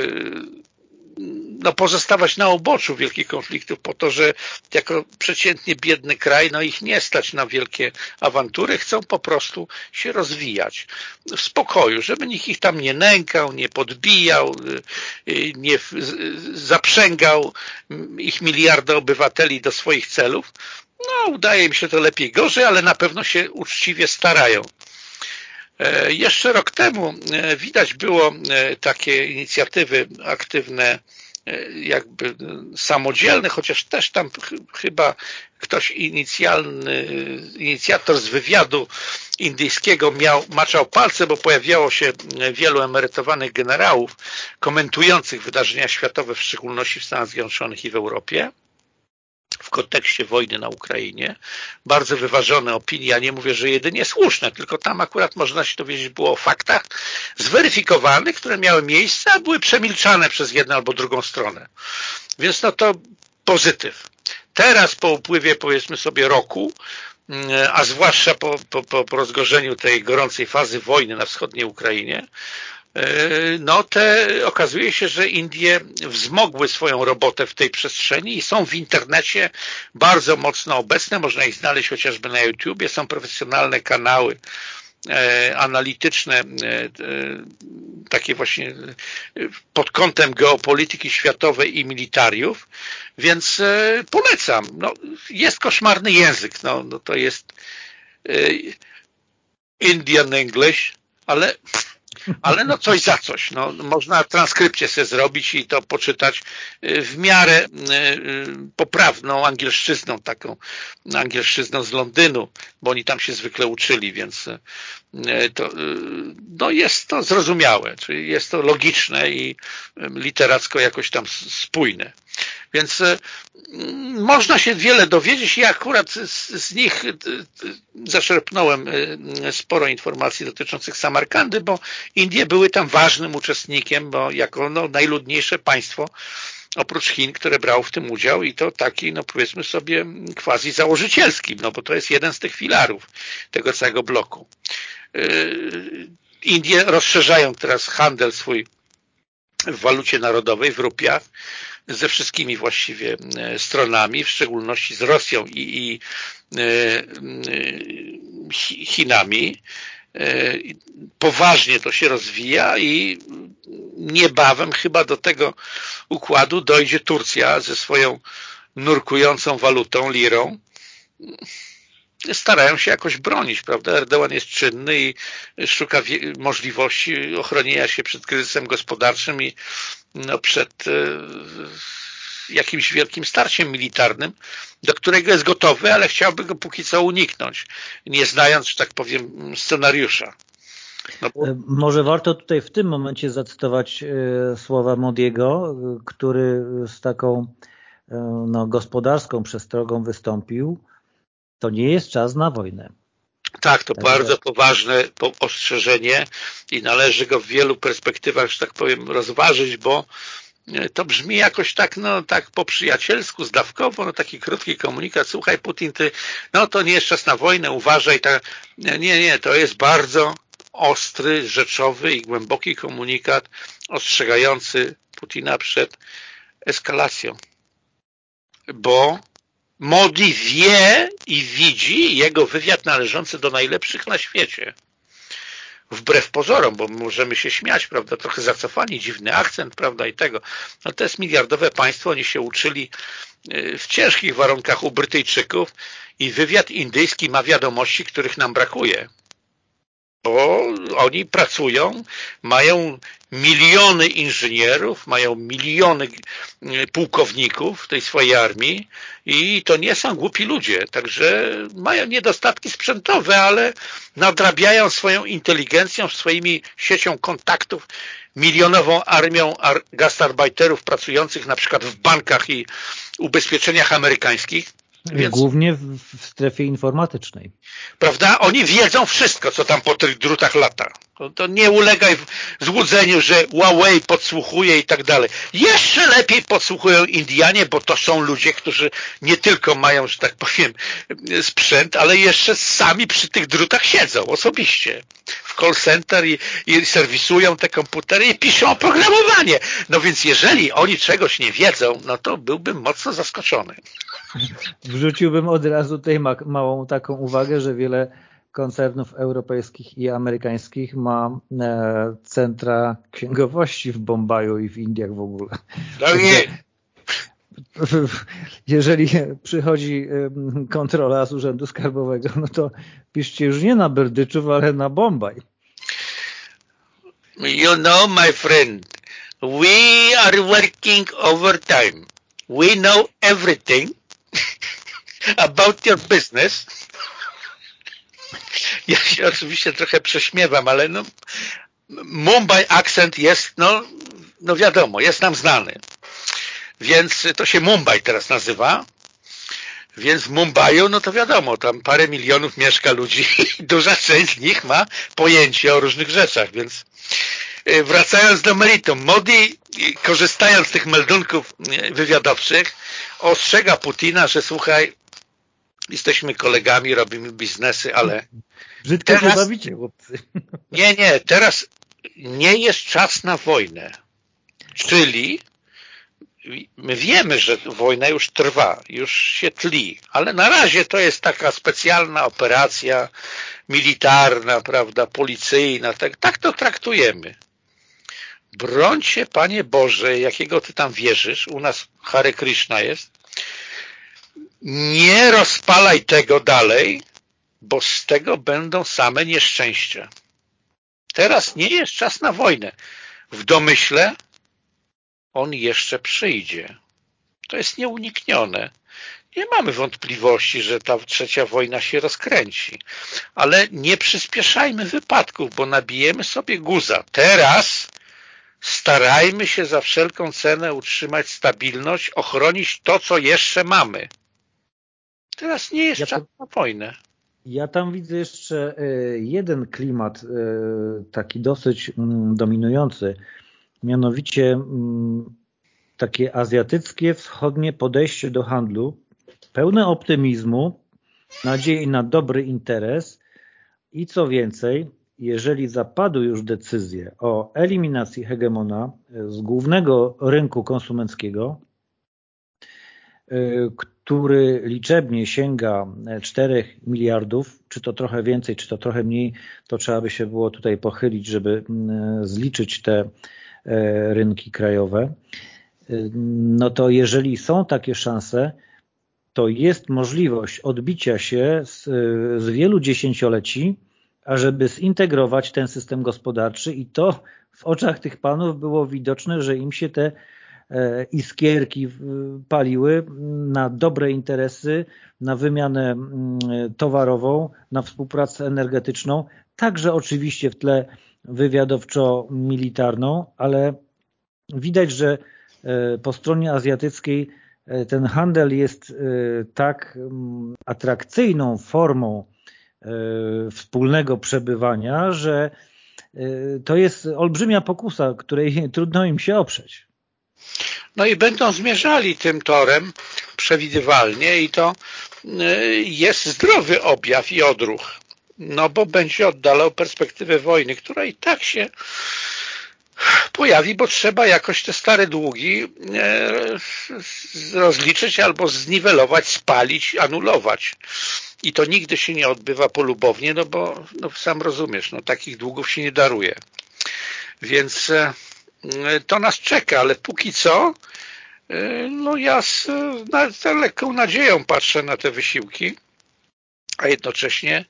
no, pozostawać na oboczu wielkich konfliktów po to, że jako przeciętnie biedny kraj, no ich nie stać na wielkie awantury, chcą po prostu się rozwijać w spokoju, żeby nikt ich tam nie nękał, nie podbijał, y, y, nie zaprzęgał ich miliardy obywateli do swoich celów. No, udaje mi się to lepiej gorzej, ale na pewno się uczciwie starają. E, jeszcze rok temu e, widać było e, takie inicjatywy aktywne jakby samodzielny, chociaż też tam chyba ktoś inicjalny, inicjator z wywiadu indyjskiego miał, maczał palce, bo pojawiało się wielu emerytowanych generałów komentujących wydarzenia światowe, w szczególności w Stanach Zjednoczonych i w Europie w kontekście wojny na Ukrainie. Bardzo wyważone opinie, ja nie mówię, że jedynie słuszne, tylko tam akurat można się dowiedzieć było o faktach zweryfikowanych, które miały miejsce, a były przemilczane przez jedną albo drugą stronę. Więc no to pozytyw. Teraz po upływie powiedzmy sobie roku, mm, a zwłaszcza po, po, po rozgorzeniu tej gorącej fazy wojny na wschodniej Ukrainie, no te okazuje się, że Indie wzmogły swoją robotę w tej przestrzeni i są w internecie bardzo mocno obecne, można ich znaleźć chociażby na YouTubie, są profesjonalne kanały e, analityczne, e, takie właśnie pod kątem geopolityki światowej i militariów, więc polecam. No, jest koszmarny język, no, no to jest Indian English, ale ale no coś za coś. No, można transkrypcję sobie zrobić i to poczytać y, w miarę y, poprawną angielszczyzną, taką angielszczyzną z Londynu, bo oni tam się zwykle uczyli, więc to, no jest to zrozumiałe, czyli jest to logiczne i literacko jakoś tam spójne. Więc można się wiele dowiedzieć i akurat z, z nich zaczerpnąłem sporo informacji dotyczących Samarkandy, bo Indie były tam ważnym uczestnikiem, bo jako no, najludniejsze państwo oprócz Chin, które brało w tym udział i to taki, no powiedzmy sobie, quasi założycielski, no bo to jest jeden z tych filarów tego całego bloku. Indie rozszerzają teraz handel swój w walucie narodowej, w rupiach, ze wszystkimi właściwie e, stronami, w szczególności z Rosją i, i e, e, Chinami. Poważnie to się rozwija i niebawem chyba do tego układu dojdzie Turcja ze swoją nurkującą walutą, lirą starają się jakoś bronić, prawda? Erdogan jest czynny i szuka możliwości ochronienia się przed kryzysem gospodarczym i no, przed e, jakimś wielkim starciem militarnym, do którego jest gotowy, ale chciałby go póki co uniknąć, nie znając, że tak powiem, scenariusza. No bo... E, może warto tutaj w tym momencie zacytować e, słowa Modiego, który z taką no, gospodarską przestrogą wystąpił, to nie jest czas na wojnę. Tak, to Także... bardzo poważne ostrzeżenie i należy go w wielu perspektywach, że tak powiem, rozważyć, bo e, to brzmi jakoś tak, no tak po przyjacielsku, zdawkowo, no taki krótki komunikat, słuchaj Putin, ty, no to nie jest czas na wojnę, uważaj, tak, nie, nie, to jest bardzo ostry, rzeczowy i głęboki komunikat ostrzegający Putina przed eskalacją. Bo Modi wie i widzi jego wywiad należący do najlepszych na świecie. Wbrew pozorom, bo możemy się śmiać, prawda, trochę zacofani, dziwny akcent, prawda, i tego. No to jest miliardowe państwo, oni się uczyli y, w ciężkich warunkach u Brytyjczyków i wywiad indyjski ma wiadomości, których nam brakuje bo oni pracują, mają miliony inżynierów, mają miliony e, pułkowników w tej swojej armii i to nie są głupi ludzie, także mają niedostatki sprzętowe, ale nadrabiają swoją inteligencją, swoimi siecią kontaktów, milionową armią gastarbeiterów pracujących na przykład w bankach i ubezpieczeniach amerykańskich więc, Głównie w, w, strefie informatycznej. Prawda? Oni wiedzą wszystko, co tam po tych drutach lata. To, nie ulegaj złudzeniu, że Huawei podsłuchuje i tak dalej. Jeszcze lepiej podsłuchują Indianie, bo to są ludzie, którzy nie tylko mają, że tak powiem, sprzęt, ale jeszcze sami przy tych drutach siedzą osobiście w call center i, i serwisują te komputery i piszą oprogramowanie. No więc jeżeli oni czegoś nie wiedzą, no to byłbym mocno zaskoczony. Wrzuciłbym od razu tutaj ma małą taką uwagę, że wiele koncernów europejskich i amerykańskich ma e, centra księgowości w Bombaju i w Indiach w ogóle. No nie. Jeżeli przychodzi kontrola z Urzędu Skarbowego, no to piszcie już nie na Berdyczów, ale na Bombaj. You know, my friend, we are working overtime. We know everything about your business. Ja się oczywiście trochę prześmiewam, ale no, Mumbai akcent jest, no, no wiadomo, jest nam znany. Więc to się Mumbai teraz nazywa. Więc w Mumbaiu, no to wiadomo, tam parę milionów mieszka ludzi i duża część z nich ma pojęcie o różnych rzeczach, więc y, wracając do meritum, Modi korzystając z tych meldunków y, wywiadowczych ostrzega Putina, że słuchaj, jesteśmy kolegami, robimy biznesy, ale Brzydko teraz... się bawicie, chłopcy. Nie, nie, teraz nie jest czas na wojnę. Czyli my wiemy, że wojna już trwa, już się tli, ale na razie to jest taka specjalna operacja militarna, prawda, policyjna, tak, tak to traktujemy. Broń się, Panie Boże, jakiego Ty tam wierzysz, u nas Hare Krishna jest, nie rozpalaj tego dalej, bo z tego będą same nieszczęścia. Teraz nie jest czas na wojnę. W domyśle on jeszcze przyjdzie. To jest nieuniknione. Nie mamy wątpliwości, że ta trzecia wojna się rozkręci. Ale nie przyspieszajmy wypadków, bo nabijemy sobie guza. Teraz starajmy się za wszelką cenę utrzymać stabilność, ochronić to, co jeszcze mamy. Teraz nie jest ja czas na wojnę. Ja tam widzę jeszcze e, jeden klimat e, taki dosyć mm, dominujący, mianowicie mm, takie azjatyckie, wschodnie podejście do handlu, pełne optymizmu, nadziei na dobry interes i co więcej, jeżeli zapadły już decyzje o eliminacji hegemona e, z głównego rynku konsumenckiego, który liczebnie sięga 4 miliardów, czy to trochę więcej, czy to trochę mniej, to trzeba by się było tutaj pochylić, żeby zliczyć te e, rynki krajowe, no to jeżeli są takie szanse, to jest możliwość odbicia się z, z wielu dziesięcioleci, ażeby zintegrować ten system gospodarczy i to w oczach tych panów było widoczne, że im się te e, iskierki paliły na dobre interesy, na wymianę mm, towarową, na współpracę energetyczną, także oczywiście w tle wywiadowczo-militarną, ale widać, że e, po stronie azjatyckiej e, ten handel jest tak mm, atrakcyjną formą E, wspólnego przebywania, że e, to jest olbrzymia pokusa, której trudno im się oprzeć. No i będą zmierzali tym torem przewidywalnie i to e, jest zdrowy objaw i odruch. No bo będzie oddalał perspektywę wojny, która i tak się pojawi, bo trzeba jakoś te stare długi rozliczyć albo zniwelować, spalić, anulować. I to nigdy się nie odbywa polubownie, no bo no sam rozumiesz, no takich długów się nie daruje. Więc e, to nas czeka, ale póki co e, no ja z na, lekką nadzieją patrzę na te wysiłki, a jednocześnie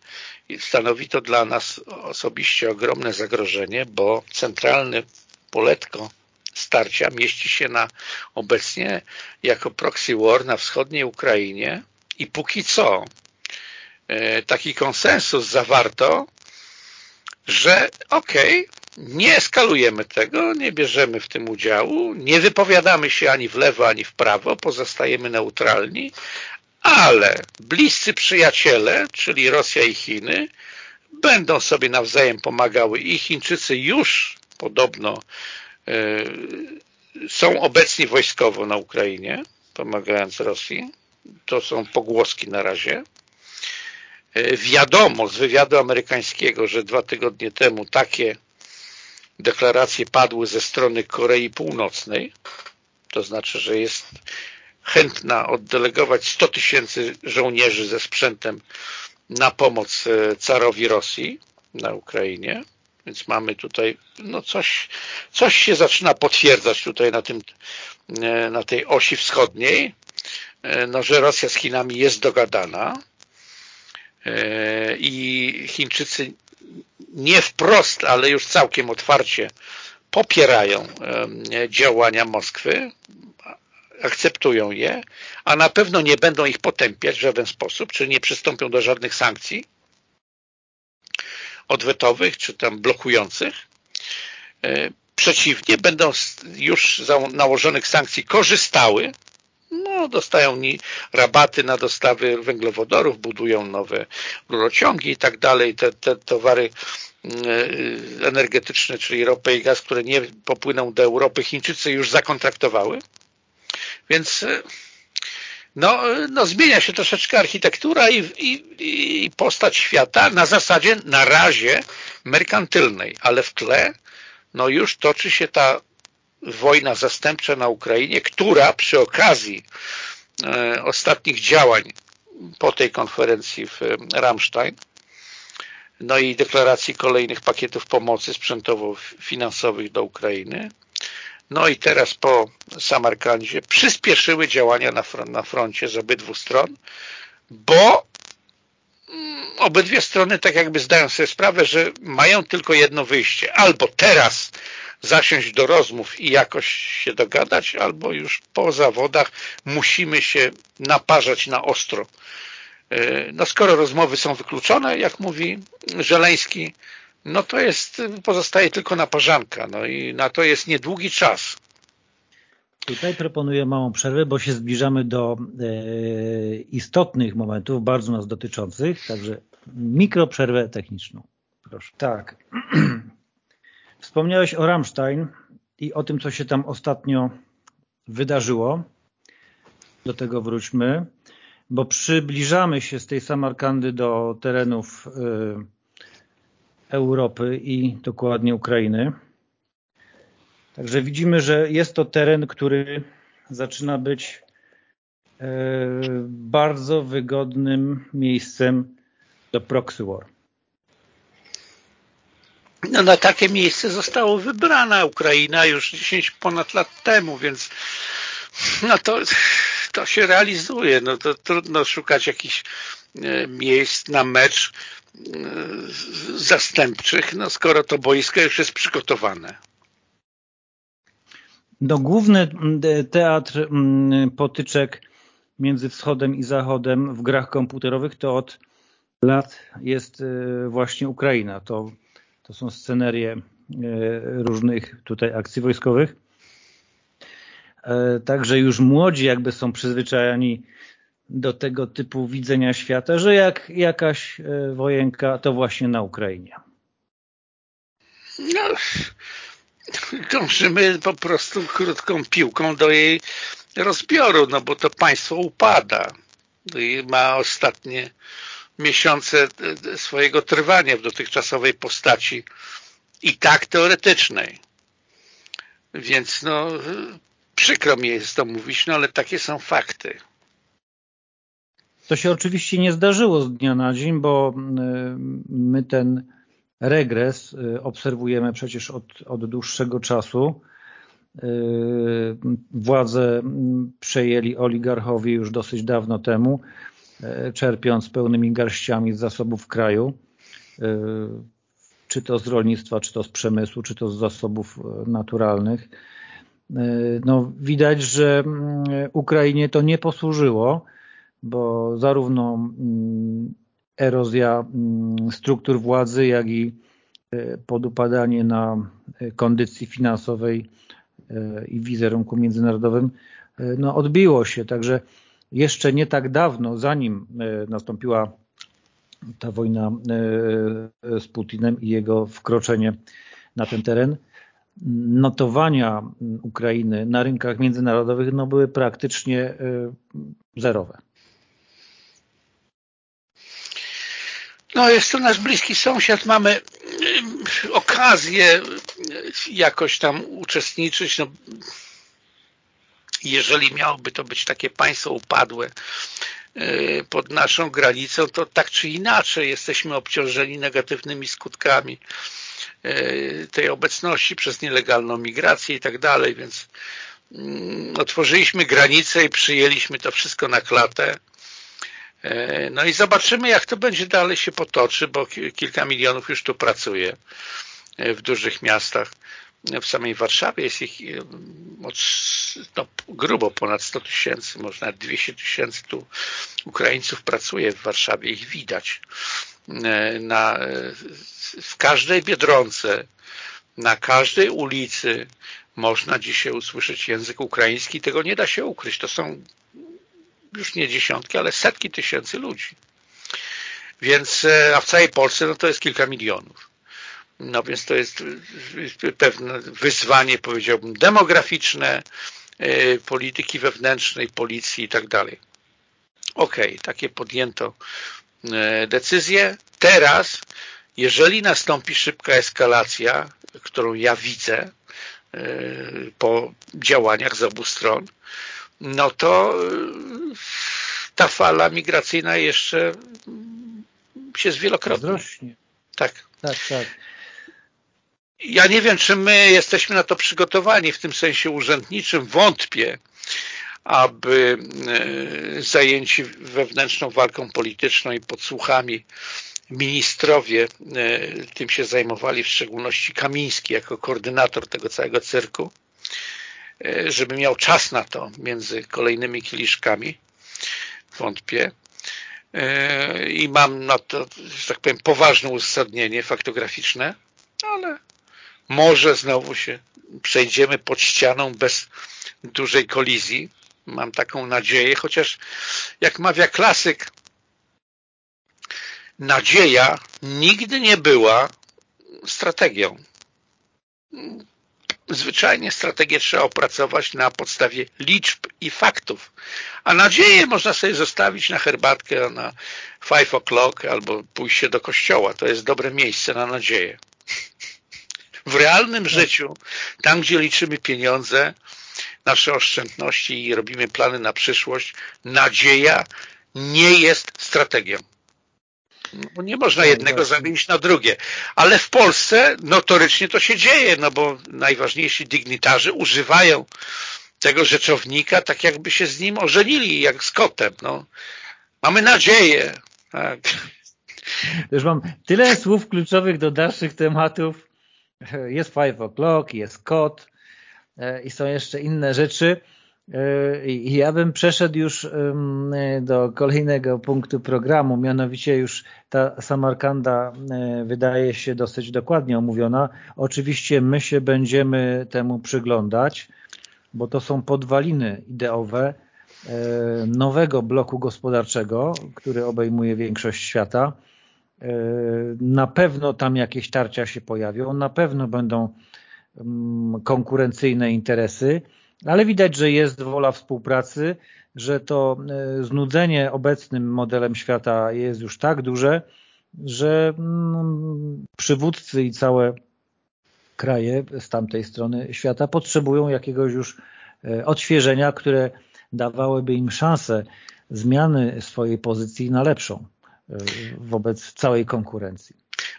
stanowi to dla nas osobiście ogromne zagrożenie, bo centralny poletko starcia mieści się na obecnie jako proxy war na wschodniej Ukrainie i póki co E, taki konsensus zawarto, że okej, okay, nie eskalujemy tego, nie bierzemy w tym udziału, nie wypowiadamy się ani w lewo, ani w prawo, pozostajemy neutralni, ale bliscy przyjaciele, czyli Rosja i Chiny, będą sobie nawzajem pomagały i Chińczycy już podobno y, są obecni wojskowo na Ukrainie, pomagając Rosji. To są pogłoski na razie. E, wiadomo z wywiadu amerykańskiego, że dwa tygodnie temu takie deklaracje padły ze strony Korei Północnej, to znaczy, że jest chętna oddelegować 100 tysięcy żołnierzy ze sprzętem na pomoc e, carowi Rosji na Ukrainie, więc mamy tutaj no coś, coś się zaczyna potwierdzać tutaj na, tym, e, na tej osi wschodniej, no, że Rosja z Chinami jest dogadana, E, i Chińczycy nie wprost, ale już całkiem otwarcie popierają działania Moskwy, akceptują je, a na pewno nie będą ich potępiać w żaden sposób, czyli nie przystąpią do żadnych sankcji odwetowych, czy tam blokujących. E, przeciwnie, będą już nałożonych sankcji korzystały, no, dostają rabaty na dostawy węglowodorów, budują nowe rurociągi i tak dalej. Te, te towary mm, e, energetyczne, czyli ropę i gaz, które nie popłyną do Europy, Chińczycy już zakontraktowały. Więc e, no, no zmienia się troszeczkę architektura i, i, i postać świata na zasadzie na razie merkantylnej, ale w tle no już toczy się ta wojna zastępcza na Ukrainie, która przy okazji e, ostatnich działań po tej konferencji w Ramstein no i deklaracji kolejnych pakietów pomocy sprzętowo-finansowych do Ukrainy no i teraz po Samarkandzie przyspieszyły działania na, front, na froncie z obydwu stron, bo obydwie strony tak jakby zdają sobie sprawę, że mają tylko jedno wyjście. Albo teraz zasiąść do rozmów i jakoś się dogadać, albo już po zawodach musimy się naparzać na ostro. E, no skoro rozmowy są wykluczone, jak mówi Żeleński, no to jest, pozostaje tylko naparzanka. No i na to jest niedługi czas. Tutaj proponuję małą przerwę, bo się zbliżamy do e, istotnych momentów, bardzo nas dotyczących, także mikroprzerwę techniczną. Proszę. Tak. Wspomniałeś o Rammstein i o tym, co się tam ostatnio wydarzyło. Do tego wróćmy, bo przybliżamy się z tej Samarkandy do terenów e, Europy i dokładnie Ukrainy. Także widzimy, że jest to teren, który zaczyna być e, bardzo wygodnym miejscem do proxy war. No, na takie miejsce zostało wybrana Ukraina już 10 ponad lat temu, więc no to, to się realizuje. No to trudno szukać jakichś e, miejsc na mecz e, zastępczych, no skoro to boisko już jest przygotowane. No, główny teatr potyczek między wschodem i zachodem w grach komputerowych to od lat jest e, właśnie Ukraina. To, to są scenerie e, różnych tutaj akcji wojskowych. E, także już młodzi jakby są przyzwyczajani do tego typu widzenia świata, że jak jakaś wojenka to właśnie na Ukrainie. No, dążymy po prostu krótką piłką do jej rozbioru, no bo to państwo upada i ma ostatnie miesiące swojego trwania w dotychczasowej postaci i tak teoretycznej. Więc no przykro mi jest to mówić, no ale takie są fakty. To się oczywiście nie zdarzyło z dnia na dzień, bo my ten regres obserwujemy przecież od, od dłuższego czasu. Władzę mm, przejęli oligarchowie już dosyć dawno temu, czerpiąc pełnymi garściami z zasobów kraju, czy to z rolnictwa, czy to z przemysłu, czy to z zasobów naturalnych. No, widać, że mm, Ukrainie to nie posłużyło, bo zarówno mm, erozja mm, struktur władzy, jak i e, podupadanie na e, kondycji finansowej e, i wizerunku międzynarodowym no, odbiło się. Także jeszcze nie tak dawno, zanim nastąpiła ta wojna z Putinem i jego wkroczenie na ten teren, notowania Ukrainy na rynkach międzynarodowych no, były praktycznie zerowe. No jest to nasz bliski sąsiad, mamy okazję jakoś tam uczestniczyć. No, jeżeli miałoby to być takie państwo upadłe e, pod naszą granicą, to tak czy inaczej jesteśmy obciążeni negatywnymi skutkami e, tej obecności przez nielegalną migrację i tak dalej, więc mm, otworzyliśmy granicę i przyjęliśmy to wszystko na klatę E, no i zobaczymy, jak to będzie dalej się potoczy, bo kilka milionów już tu pracuje w dużych miastach. W samej Warszawie jest ich e, od, no, grubo ponad 100 tysięcy, może nawet 200 tysięcy tu Ukraińców pracuje w Warszawie, ich widać. Na, w każdej Biedronce, na każdej ulicy można dzisiaj usłyszeć język ukraiński, tego nie da się ukryć. To są już nie dziesiątki, ale setki tysięcy ludzi. Więc, e, a w całej Polsce no to jest kilka milionów. No więc to jest pewne wyzwanie, powiedziałbym, demograficzne, e, polityki wewnętrznej, policji i tak dalej. Okej, okay, takie podjęto e, decyzje. Teraz, jeżeli nastąpi szybka eskalacja, którą ja widzę po działaniach z obu stron, no to ta fala migracyjna jeszcze się zwielokrotni. Wzrośnie. Tak. Tak, tak. Ja nie wiem, czy my jesteśmy na to przygotowani w tym sensie urzędniczym, wątpię, aby e, zajęci wewnętrzną walką polityczną i podsłuchami ministrowie e, tym się zajmowali, w szczególności Kamiński jako koordynator tego całego cyrku, e, żeby miał czas na to między kolejnymi kieliszkami, wątpię. I mam na to, że tak powiem, poważne uzasadnienie faktograficzne, ale może znowu się przejdziemy pod ścianą bez dużej kolizji. Mam taką nadzieję, chociaż jak mawia klasyk, nadzieja nigdy nie była strategią. Zwyczajnie strategię trzeba opracować na podstawie liczb i faktów. A nadzieję można sobie zostawić na herbatkę na five o'clock albo pójście do kościoła. To jest dobre miejsce na nadzieję. W realnym życiu, tam gdzie liczymy pieniądze, nasze oszczędności i robimy plany na przyszłość, nadzieja nie jest strategią. Bo nie można no jednego zamienić na drugie. Ale w Polsce notorycznie to się dzieje, no bo najważniejsi dygnitarze używają tego rzeczownika tak jakby się z nim ożenili, jak z kotem. No. Mamy nadzieję. Tak. Już mam tyle słów kluczowych do dalszych tematów. Jest five o'clock, jest kot e, i są jeszcze inne rzeczy. I ja bym przeszedł już do kolejnego punktu programu, mianowicie już ta Samarkanda e, wydaje się dosyć dokładnie omówiona. Oczywiście my się będziemy temu przyglądać, bo to są podwaliny ideowe e, nowego bloku gospodarczego, który obejmuje większość świata. Na pewno tam jakieś tarcia się pojawią, na pewno będą konkurencyjne interesy, ale widać, że jest wola współpracy, że to e, znudzenie obecnym modelem świata jest już tak duże, że mm, przywódcy i całe kraje z tamtej strony świata potrzebują jakiegoś już e, odświeżenia, które dawałyby im szansę zmiany swojej pozycji na lepszą wobec całej konkurencji.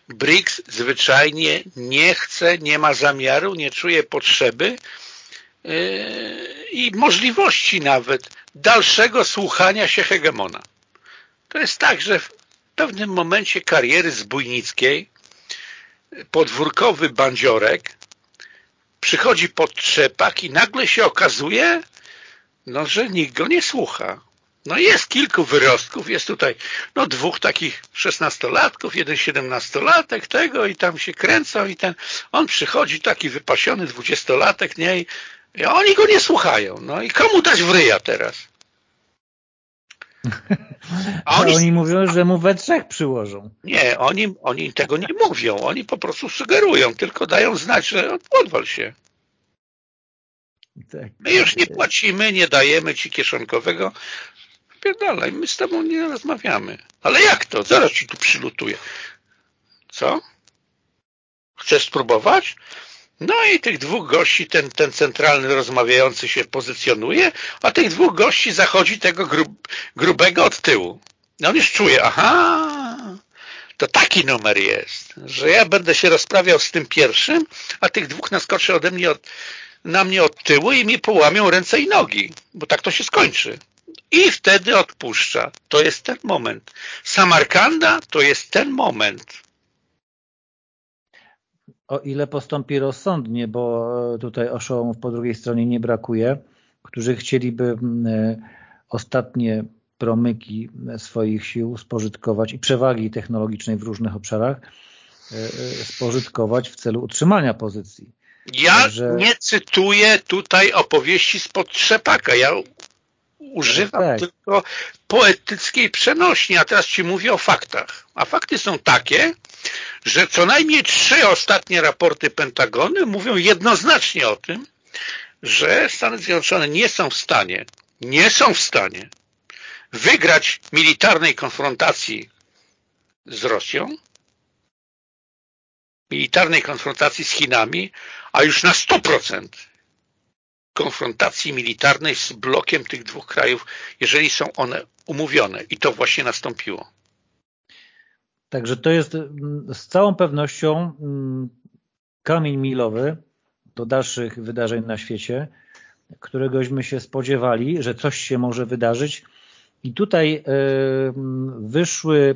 BRICS zwyczajnie nie chce, nie ma zamiaru, nie czuje potrzeby i możliwości nawet dalszego słuchania się hegemona. To jest tak, że w pewnym momencie kariery zbójnickiej podwórkowy bandziorek przychodzi pod trzepak i nagle się okazuje, no, że nikt go nie słucha. No jest kilku wyrostków, jest tutaj no dwóch takich szesnastolatków, jeden siedemnastolatek tego i tam się kręcą i ten, on przychodzi taki wypasiony dwudziestolatek, nie, i i oni go nie słuchają. No i komu dać w ryja teraz? A oni... oni mówią, że mu we trzech przyłożą. Nie, oni, oni tego nie mówią. Oni po prostu sugerują, tylko dają znać, że odwal się. Tak. My już nie płacimy, nie dajemy ci kieszonkowego. Pierdalaj, my z tobą nie rozmawiamy. Ale jak to? Zaraz ci tu przylutuję. Co? Chcesz spróbować? No i tych dwóch gości, ten, ten centralny rozmawiający się pozycjonuje, a tych dwóch gości zachodzi tego grub, grubego od tyłu. No on już czuje, aha, to taki numer jest, że ja będę się rozprawiał z tym pierwszym, a tych dwóch naskoczy ode mnie od, na mnie od tyłu i mi połamią ręce i nogi, bo tak to się skończy. I wtedy odpuszcza. To jest ten moment. Samarkanda to jest ten moment o ile postąpi rozsądnie, bo e, tutaj oszołomów po drugiej stronie nie brakuje, którzy chcieliby e, ostatnie promyki swoich sił spożytkować i przewagi technologicznej w różnych obszarach e, spożytkować w celu utrzymania pozycji. Ja że... nie cytuję tutaj opowieści spod trzepaka. Ja używam tak. tylko poetyckiej przenośni, a teraz Ci mówię o faktach. A fakty są takie, że co najmniej trzy ostatnie raporty Pentagonu mówią jednoznacznie o tym, że Stany Zjednoczone nie są w stanie, nie są w stanie wygrać militarnej konfrontacji z Rosją, militarnej konfrontacji z Chinami, a już na 100% konfrontacji militarnej z blokiem tych dwóch krajów, jeżeli są one umówione. I to właśnie nastąpiło. Także to jest mm, z całą pewnością mm, kamień milowy do dalszych wydarzeń na świecie. któregośmy się spodziewali, że coś się może wydarzyć. I tutaj wyszły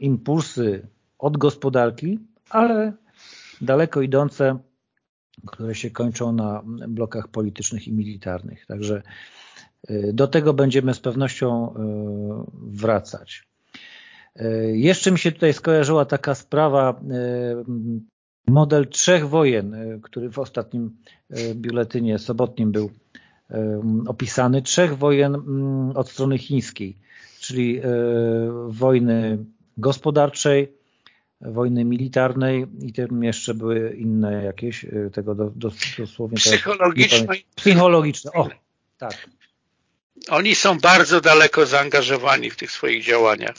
impulsy od gospodarki, ale daleko idące, które się kończą na blokach politycznych i militarnych. Także do tego będziemy z pewnością wracać. Jeszcze mi się tutaj skojarzyła taka sprawa, model trzech wojen, który w ostatnim biuletynie sobotnim był opisany, trzech wojen mm, od strony chińskiej, czyli wojny gospodarczej, wojny militarnej i tym jeszcze były inne jakieś, tego do, do, dosłownie... Psychologiczne. Psychologiczne, o, tak. Oni są bardzo daleko zaangażowani w tych swoich działaniach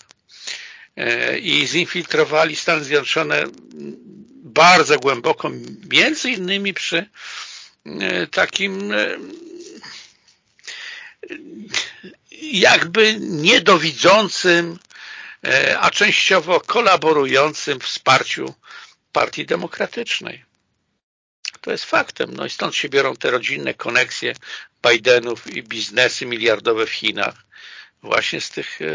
e, i zinfiltrowali Stany Zjednoczone bardzo głęboko, między innymi przy e, takim e, jakby niedowidzącym, a częściowo kolaborującym wsparciu Partii Demokratycznej. To jest faktem. No i stąd się biorą te rodzinne koneksje Bidenów i biznesy miliardowe w Chinach. Właśnie z tych e,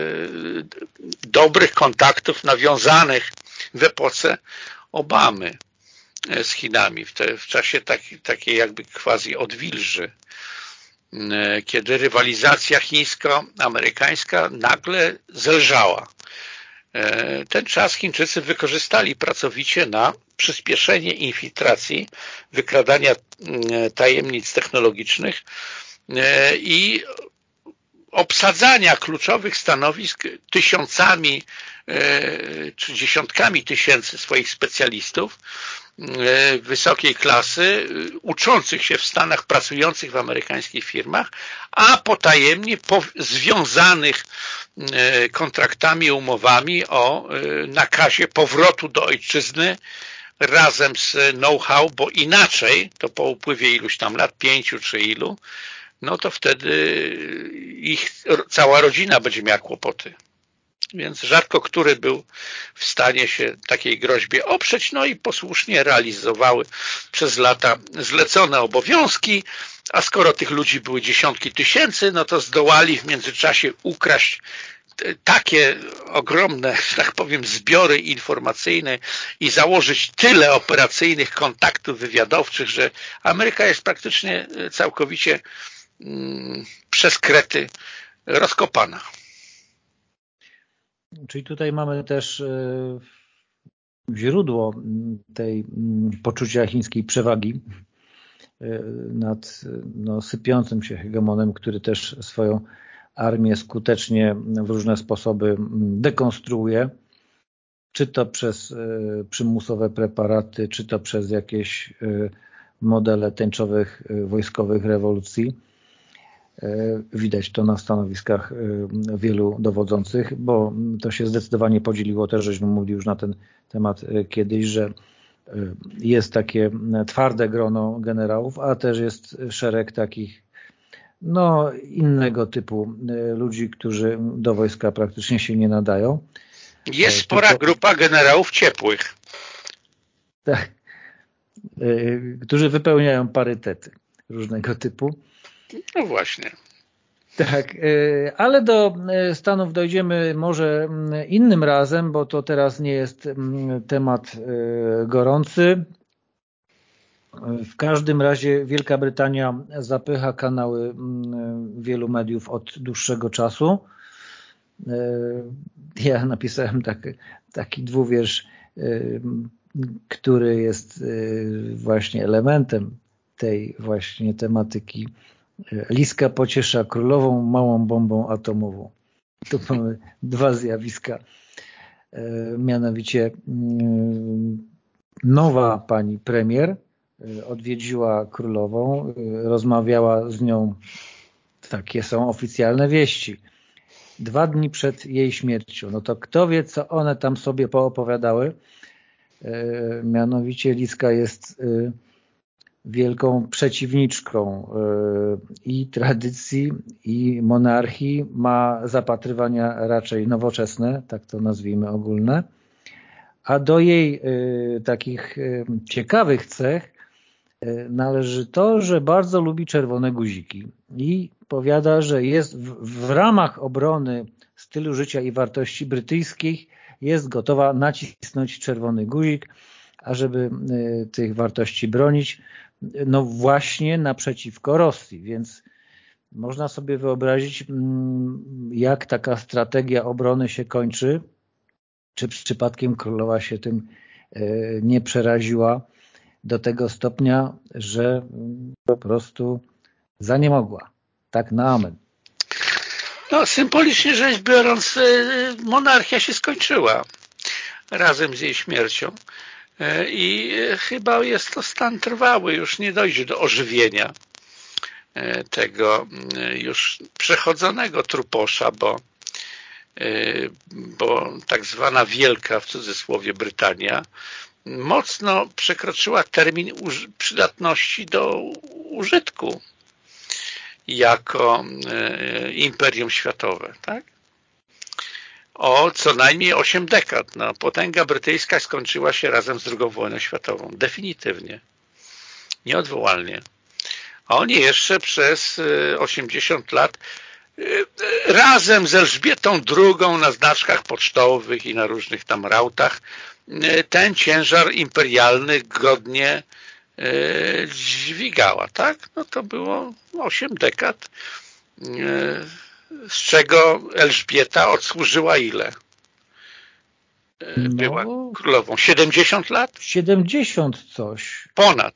dobrych kontaktów nawiązanych w epoce Obamy e, z Chinami w, te, w czasie taki, takiej jakby quasi odwilży e, kiedy rywalizacja chińsko-amerykańska nagle zelżała. Ten czas Chińczycy wykorzystali pracowicie na przyspieszenie infiltracji, wykradania mm, tajemnic technologicznych e, i obsadzania kluczowych stanowisk tysiącami e, czy dziesiątkami tysięcy swoich specjalistów e, wysokiej klasy, uczących się w Stanach, pracujących w amerykańskich firmach, a potajemnie związanych kontraktami, umowami o nakazie powrotu do ojczyzny razem z know-how, bo inaczej, to po upływie iluś tam lat, pięciu czy ilu, no to wtedy ich cała rodzina będzie miała kłopoty. Więc rzadko który był w stanie się takiej groźbie oprzeć, no i posłusznie realizowały przez lata zlecone obowiązki, a skoro tych ludzi były dziesiątki tysięcy, no to zdołali w międzyczasie ukraść takie ogromne, tak powiem, zbiory informacyjne i założyć tyle operacyjnych kontaktów wywiadowczych, że Ameryka jest praktycznie całkowicie mm, przez Krety rozkopana. Czyli tutaj mamy też e, źródło tej mm, poczucia chińskiej przewagi e, nad no, sypiącym się hegemonem, który też swoją armię skutecznie w różne sposoby dekonstruuje, czy to przez e, przymusowe preparaty, czy to przez jakieś modele tęczowych wojskowych rewolucji. Widać to na stanowiskach wielu dowodzących, bo to się zdecydowanie podzieliło też, żeśmy mówili już na ten temat kiedyś, że jest takie twarde grono generałów, a też jest szereg takich no, innego typu e, ludzi, którzy do wojska praktycznie się nie nadają. Jest e, spora Tylko... grupa generałów ciepłych. Tak. E, którzy wypełniają parytety różnego typu. No właśnie. Tak, ale do Stanów dojdziemy może innym razem, bo to teraz nie jest temat gorący. W każdym razie Wielka Brytania zapycha kanały mm, wielu mediów od dłuższego czasu. E, ja napisałem taki, taki dwuwiersz, e, który jest e, właśnie elementem tej właśnie tematyki. Liska pociesza królową małą bombą atomową. Tu mamy dwa zjawiska. Mianowicie mm, nowa pani premier Y, odwiedziła królową, y, rozmawiała z nią, takie są oficjalne wieści, dwa dni przed jej śmiercią. No to kto wie, co one tam sobie poopowiadały. Mianowicie Liska jest wielką przeciwniczką i tradycji, i monarchii. Ma zapatrywania raczej nowoczesne, tak to nazwijmy ogólne. A do jej takich ciekawych cech należy to, że bardzo lubi czerwone guziki i powiada, że jest w, w ramach obrony stylu życia i wartości brytyjskich jest gotowa nacisnąć czerwony guzik, ażeby tych wartości bronić, no właśnie naprzeciwko Rosji, więc można sobie wyobrazić, mm, jak taka strategia obrony się kończy, czy przypadkiem królowa się tym e, nie przeraziła do tego stopnia, że po prostu zaniemogła. Tak na amen. No, symbolicznie rzecz biorąc, e, monarchia się skończyła razem z jej śmiercią. E, I chyba jest to stan trwały, już nie dojdzie do ożywienia E, tego e, już przechodzonego truposza, bo, e, bo tak zwana wielka w cudzysłowie Brytania mocno przekroczyła termin przydatności do użytku jako imperium światowe. Tak? O co najmniej 8 dekad. No, potęga brytyjska skończyła się razem z II wojną światową. Definitywnie. Nieodwołalnie a oni jeszcze przez 80 y, lat y, razem z Elżbietą II na znaczkach pocztowych i na różnych tam rautach y, ten ciężar imperialny godnie dźwigała, tak? No to było 8 dekad, z czego Elżbieta odsłużyła ile? Była no, królową. 70 lat? 70 coś. Ponad.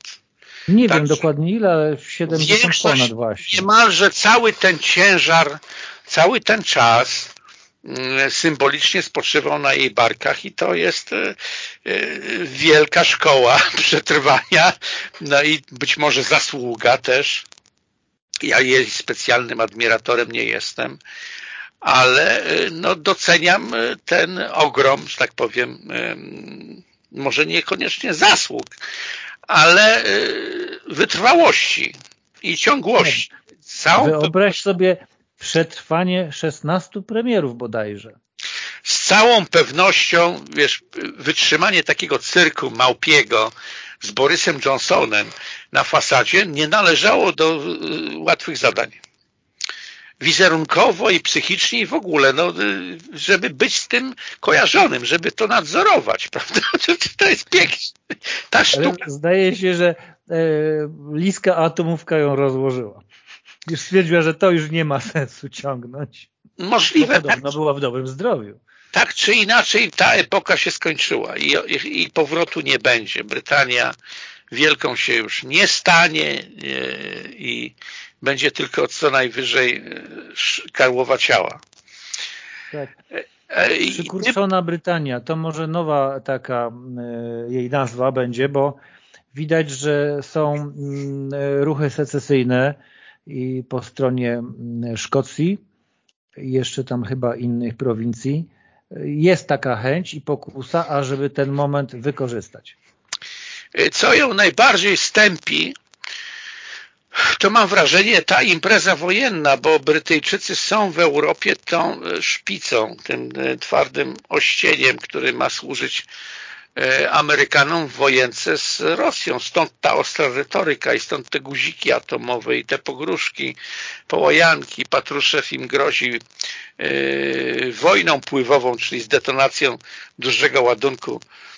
Nie tak, wiem dokładnie ile, ale 70 ponad właśnie. Niemalże cały ten ciężar, cały ten czas mm, symbolicznie spoczywał na jej barkach i to jest e, e, wielka szkoła przetrwania, no i być może zasługa też. Ja jej specjalnym admiratorem nie jestem, ale e, no, doceniam ten ogrom, że tak powiem, może niekoniecznie zasług, ale y, wytrwałości i ciągłości. Całą... Wyobraź sobie przetrwanie 16 premierów bodajże. Z całą pewnością, wiesz, wytrzymanie takiego cyrku małpiego z Borysem Johnsonem na fasadzie nie należało do y, łatwych zadań wizerunkowo i psychicznie i w ogóle, no, żeby być z tym kojarzonym, żeby to nadzorować, prawda? To jest piękne. Ta sztuka. Ale zdaje się, że e, Liska atomówka ją rozłożyła. Już stwierdziła, że to już nie ma sensu ciągnąć. Możliwe. Bo podobno była w dobrym zdrowiu. Tak czy inaczej ta epoka się skończyła i, i, i powrotu nie będzie. Brytania wielką się już nie stanie e, i będzie tylko co najwyżej e, karłowa ciała. Tak. E, Przykurczona Brytania, to może nowa taka jej nazwa będzie, bo widać, że są mm, ruchy secesyjne i po stronie mm, Szkocji, jeszcze tam chyba innych prowincji, jest taka chęć i pokusa, ażeby ten moment wykorzystać. Co ją najbardziej stępi, to mam wrażenie ta impreza wojenna, bo Brytyjczycy są w Europie tą e, szpicą, tym e, twardym ościeniem, który ma służyć Amerykanom w wojence z Rosją. Stąd ta ostra retoryka i stąd te guziki atomowe i te pogróżki, połajanki. Patruszew im grozi yy, wojną pływową, czyli z detonacją dużego ładunku E,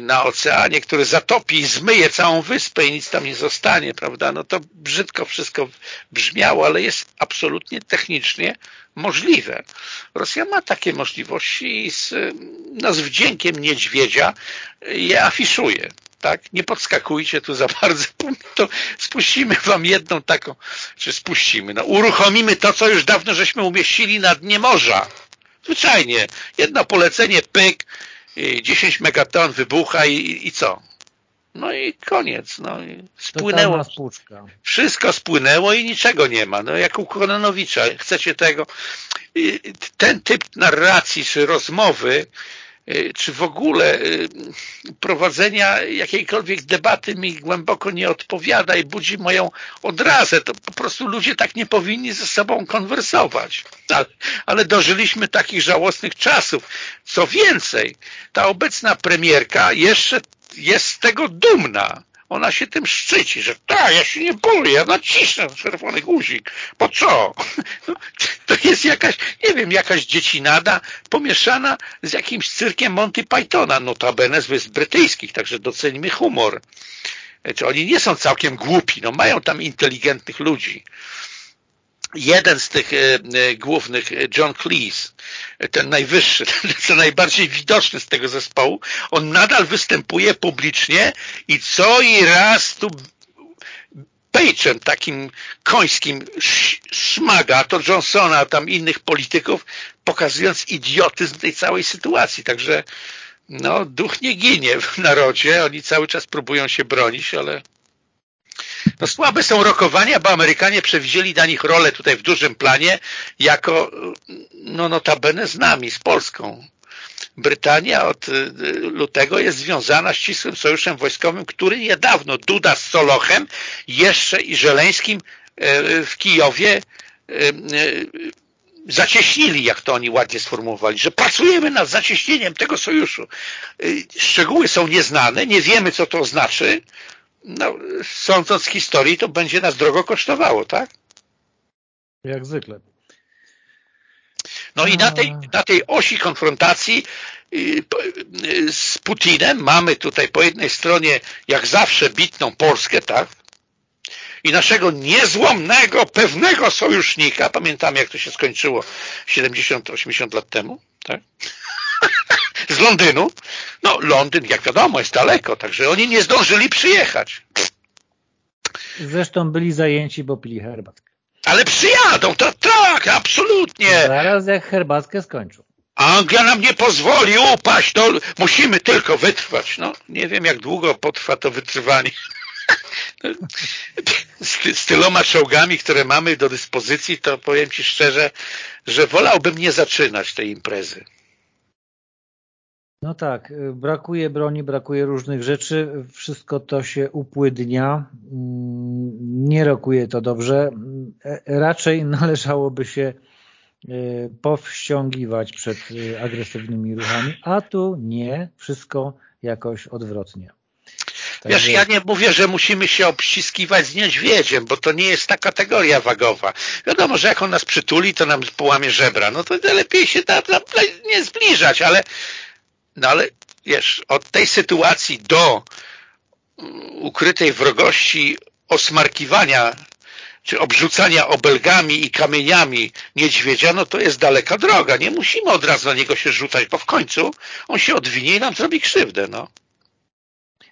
na oceanie, który zatopi i zmyje całą wyspę i nic tam nie zostanie, prawda? No to brzydko wszystko brzmiało, ale jest absolutnie technicznie możliwe. Rosja ma takie możliwości i z, no, z wdziękiem niedźwiedzia je afiszuje. Tak? Nie podskakujcie tu za bardzo, to spuścimy wam jedną taką, czy spuścimy, no uruchomimy to, co już dawno żeśmy umieścili na dnie morza. Zwyczajnie, jedno polecenie, pyk, 10 megaton wybucha i, i co? No i koniec. No spłynęło. Wszystko spłynęło i niczego nie ma. No jak u Kononowicza. Chcecie tego? Ten typ narracji czy rozmowy czy w ogóle y, prowadzenia jakiejkolwiek debaty mi głęboko nie odpowiada i budzi moją odrazę. To po prostu ludzie tak nie powinni ze sobą konwersować. Ale dożyliśmy takich żałosnych czasów. Co więcej, ta obecna premierka jeszcze jest z tego dumna. Ona się tym szczyci, że tak, ja się nie boję, ja nacisnę czerwony guzik. Po co? To jest jakaś, nie wiem, jakaś dziecinada pomieszana z jakimś cyrkiem Monty Pythona, notabene z wysp brytyjskich, także docenimy humor. Czy oni nie są całkiem głupi, no mają tam inteligentnych ludzi jeden z tych e, e, głównych, e, John Cleese, ten najwyższy, ten najbardziej widoczny z tego zespołu, on nadal występuje publicznie i co i raz tu pejczem takim końskim szmaga to Johnsona, tam innych polityków, pokazując idiotyzm tej całej sytuacji. Także no, duch nie ginie w narodzie, oni cały czas próbują się bronić, ale no słabe są rokowania, bo Amerykanie przewidzieli dla nich rolę tutaj w dużym planie jako no notabene z nami, z Polską. Brytania od y, lutego jest związana ścisłym sojuszem wojskowym, który niedawno Duda z Solochem jeszcze i Żeleńskim y, w Kijowie y, zacieśnili, jak to oni ładnie sformułowali, że pracujemy nad zacieśnieniem tego sojuszu. Szczegóły są nieznane, nie wiemy, co to znaczy, no, sądząc z historii, to będzie nas drogo kosztowało, tak? Jak zwykle. No i na tej, na tej osi konfrontacji y, y, z Putinem mamy tutaj po jednej stronie, jak zawsze, bitną Polskę, tak? I naszego niezłomnego, pewnego sojusznika, pamiętam jak to się skończyło 70-80 lat temu, tak? Z Londynu. No Londyn, jak wiadomo, jest daleko, także oni nie zdążyli przyjechać. Zresztą byli zajęci, bo pili herbatkę. Ale przyjadą, to tak, absolutnie. Zaraz jak herbatkę skończą. Anglia nam nie pozwoli upaść, to musimy tylko wytrwać. No, nie wiem jak długo potrwa to wytrwanie. Z, z tyloma czołgami, które mamy do dyspozycji, to powiem Ci szczerze, że wolałbym nie zaczynać tej imprezy. No tak, y, brakuje broni, brakuje różnych rzeczy, wszystko to się upłydnia, mm, nie rokuje to dobrze, e, raczej należałoby się y, powściągiwać przed y, agresywnymi ruchami, a tu nie, wszystko jakoś odwrotnie. Także... Wiesz, ja nie mówię, że musimy się obściskiwać z niedźwiedziem, bo to nie jest ta kategoria wagowa. Wiadomo, że jak on nas przytuli, to nam połamie żebra. No to lepiej się tam, tam nie zbliżać, ale no ale wiesz, od tej sytuacji do mm, ukrytej wrogości osmarkiwania czy obrzucania obelgami i kamieniami niedźwiedzia, no to jest daleka droga. Nie musimy od razu na niego się rzucać, bo w końcu on się odwinie i nam zrobi krzywdę. No.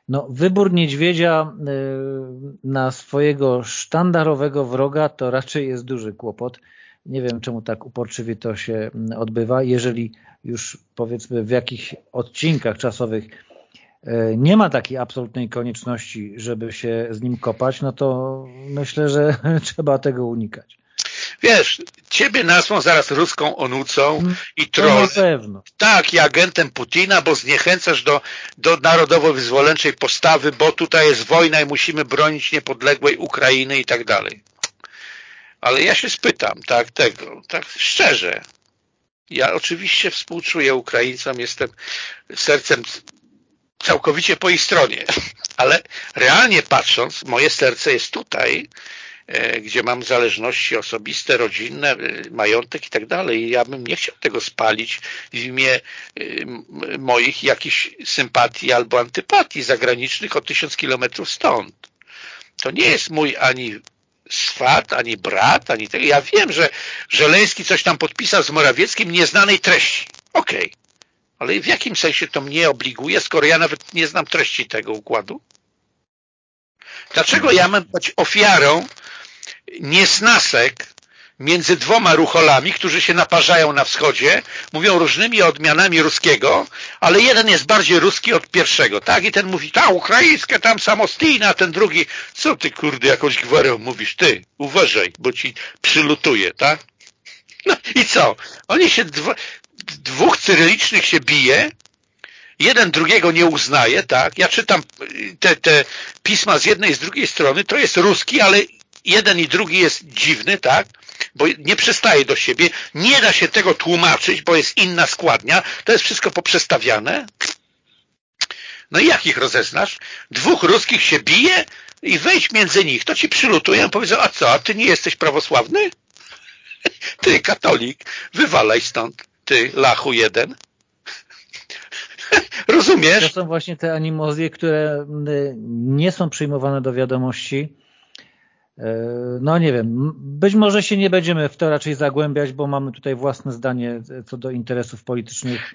No, wybór niedźwiedzia y, na swojego sztandarowego wroga to raczej jest duży kłopot. Nie wiem, czemu tak uporczywie to się mm, odbywa. Jeżeli już powiedzmy w jakich odcinkach czasowych e, nie ma takiej absolutnej konieczności, żeby się z nim kopać, no to myślę, że trzeba tego unikać. Wiesz, ciebie nazwą zaraz ruską onucą mm, i troll. Tak, i agentem Putina, bo zniechęcasz do, do narodowo-wyzwoleńczej postawy, bo tutaj jest wojna i musimy bronić niepodległej Ukrainy i tak dalej. Ale ja się spytam, tak, tego, tak szczerze. Ja oczywiście współczuję Ukraińcom, jestem sercem całkowicie po ich stronie, ale realnie patrząc, moje serce jest tutaj, e, gdzie mam zależności osobiste, rodzinne, e, majątek i tak dalej. Ja bym nie chciał tego spalić w imię e, moich jakichś sympatii albo antypatii zagranicznych o tysiąc kilometrów stąd. To nie jest mój ani swat, ani brat, ani tego. Ja wiem, że Żeleński coś tam podpisał z Morawieckim nieznanej treści. Okej. Okay. Ale w jakim sensie to mnie obliguje, skoro ja nawet nie znam treści tego układu? Dlaczego ja mam być ofiarą niesnasek między dwoma rucholami, którzy się naparzają na wschodzie, mówią różnymi odmianami ruskiego, ale jeden jest bardziej ruski od pierwszego, tak? I ten mówi, ta ukraińska, tam samostina, a ten drugi, co ty kurde jakąś gwarę mówisz, ty, uważaj, bo ci przylutuje, tak? No i co? Oni się, dwóch cyrylicznych się bije, jeden drugiego nie uznaje, tak? Ja czytam te, te pisma z jednej i z drugiej strony, to jest ruski, ale jeden i drugi jest dziwny, tak? Bo nie przystaje do siebie, nie da się tego tłumaczyć, bo jest inna składnia, to jest wszystko poprzestawiane. No i jak ich rozeznasz? Dwóch ruskich się bije i wejdź między nich, to ci przylutują, powiedzą, a co, a ty nie jesteś prawosławny? Ty, katolik, wywalaj stąd, ty, lachu jeden. Rozumiesz? To są właśnie te animozje, które nie są przyjmowane do wiadomości. E, no nie wiem, być może się nie będziemy w to raczej zagłębiać, bo mamy tutaj własne zdanie co do interesów politycznych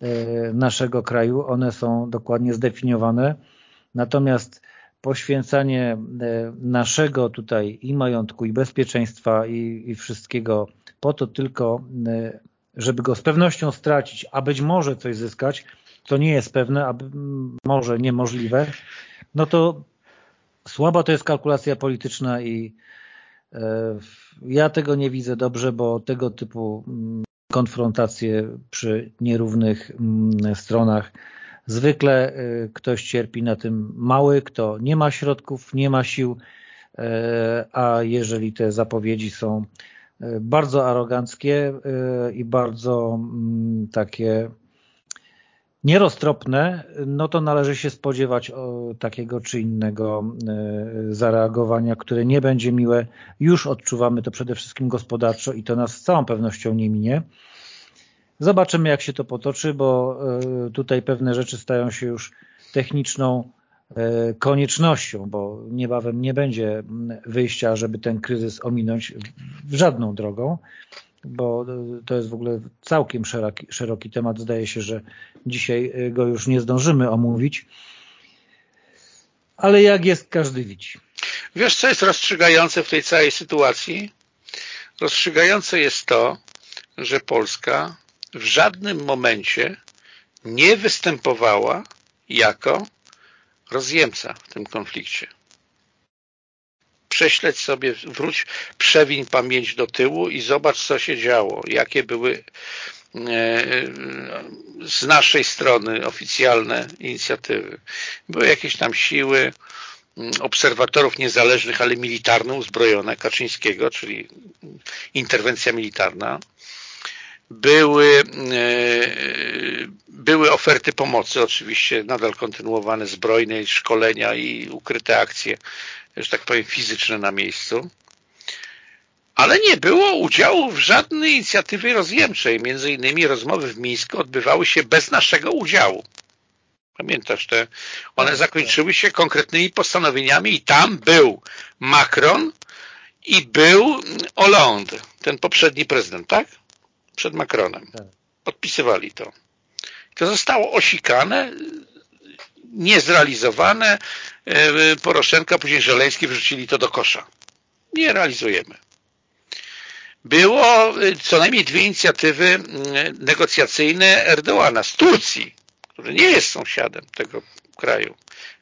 e, naszego kraju. One są dokładnie zdefiniowane. Natomiast poświęcanie e, naszego tutaj i majątku, i bezpieczeństwa, i, i wszystkiego po to tylko, żeby go z pewnością stracić, a być może coś zyskać, to nie jest pewne, a może niemożliwe, no to słaba to jest kalkulacja polityczna i e, ja tego nie widzę dobrze, bo tego typu mm, konfrontacje przy nierównych mm, stronach zwykle e, ktoś cierpi na tym mały, kto nie ma środków, nie ma sił, e, a jeżeli te zapowiedzi są bardzo aroganckie i bardzo mm, takie nieroztropne, no to należy się spodziewać takiego czy innego e, zareagowania, które nie będzie miłe. Już odczuwamy to przede wszystkim gospodarczo i to nas z całą pewnością nie minie. Zobaczymy, jak się to potoczy, bo e, tutaj pewne rzeczy stają się już techniczną e, koniecznością, bo niebawem nie będzie wyjścia, żeby ten kryzys ominąć żadną drogą bo to jest w ogóle całkiem szeroki, szeroki temat. Zdaje się, że dzisiaj go już nie zdążymy omówić. Ale jak jest, każdy widzi. Wiesz, co jest rozstrzygające w tej całej sytuacji? Rozstrzygające jest to, że Polska w żadnym momencie nie występowała jako rozjemca w tym konflikcie prześledź sobie, wróć, przewiń pamięć do tyłu i zobacz, co się działo, jakie były e, z naszej strony oficjalne inicjatywy. Były jakieś tam siły obserwatorów niezależnych, ale militarne, uzbrojone Kaczyńskiego, czyli interwencja militarna. Były, e, były oferty pomocy, oczywiście nadal kontynuowane, zbrojne, szkolenia i ukryte akcje że tak powiem, fizyczne na miejscu, ale nie było udziału w żadnej inicjatywie rozjemczej. Między innymi rozmowy w Mińsku odbywały się bez naszego udziału. Pamiętasz te? One tak, zakończyły się konkretnymi postanowieniami i tam był Macron i był Hollande, ten poprzedni prezydent, tak? Przed Macronem. Tak. Podpisywali to. To zostało osikane niezrealizowane. E, Poroszenka, później Żeleński wrzucili to do kosza. Nie realizujemy. Było e, co najmniej dwie inicjatywy negocjacyjne Erdoana z Turcji, który nie jest sąsiadem tego kraju,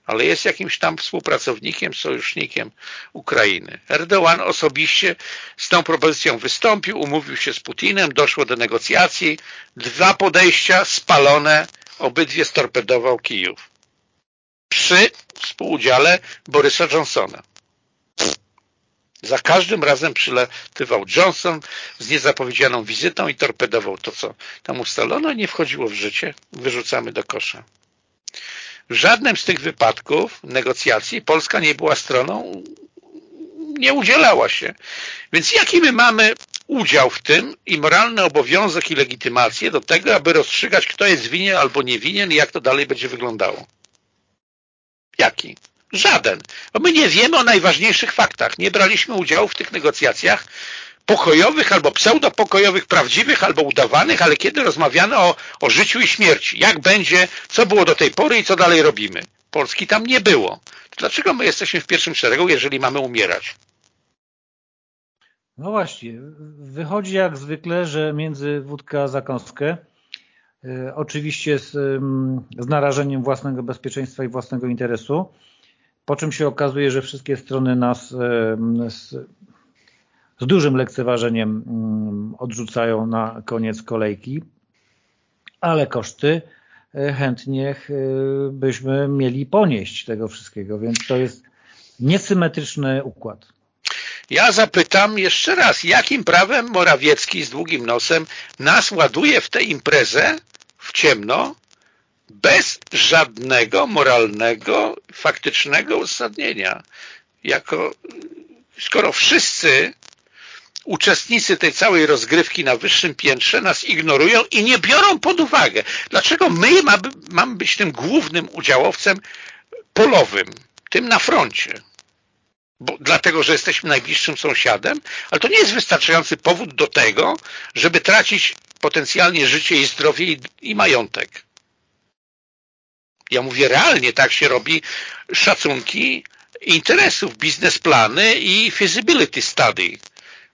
ale jest jakimś tam współpracownikiem, sojusznikiem Ukrainy. Erdogan osobiście z tą propozycją wystąpił, umówił się z Putinem, doszło do negocjacji, dwa podejścia spalone, obydwie storpedował Kijów przy współudziale Borysa Johnsona. Za każdym razem przylatywał Johnson z niezapowiedzianą wizytą i torpedował to, co tam ustalono nie wchodziło w życie. Wyrzucamy do kosza. W żadnym z tych wypadków negocjacji Polska nie była stroną, nie udzielała się. Więc jaki my mamy udział w tym i moralny obowiązek i legitymację do tego, aby rozstrzygać, kto jest winien albo nie winien i jak to dalej będzie wyglądało? Jaki? Żaden. Bo my nie wiemy o najważniejszych faktach. Nie braliśmy udziału w tych negocjacjach pokojowych albo pseudopokojowych, prawdziwych albo udawanych, ale kiedy rozmawiano o, o życiu i śmierci, jak będzie, co było do tej pory i co dalej robimy. Polski tam nie było. Dlaczego my jesteśmy w pierwszym szeregu, jeżeli mamy umierać? No właśnie, wychodzi jak zwykle, że między wódkę a zakąskę E, oczywiście z, z narażeniem własnego bezpieczeństwa i własnego interesu, po czym się okazuje, że wszystkie strony nas z, z dużym lekceważeniem odrzucają na koniec kolejki, ale koszty e, chętnie e, byśmy mieli ponieść tego wszystkiego, więc to jest niesymetryczny układ. Ja zapytam jeszcze raz, jakim prawem Morawiecki z długim nosem nas ładuje w tę imprezę ciemno bez żadnego moralnego, faktycznego uzasadnienia. Jako, skoro wszyscy uczestnicy tej całej rozgrywki na wyższym piętrze nas ignorują i nie biorą pod uwagę. Dlaczego my mamy, mamy być tym głównym udziałowcem polowym, tym na froncie? Bo, dlatego, że jesteśmy najbliższym sąsiadem, ale to nie jest wystarczający powód do tego, żeby tracić potencjalnie życie i zdrowie i, i majątek. Ja mówię realnie, tak się robi szacunki interesów, biznesplany i feasibility study.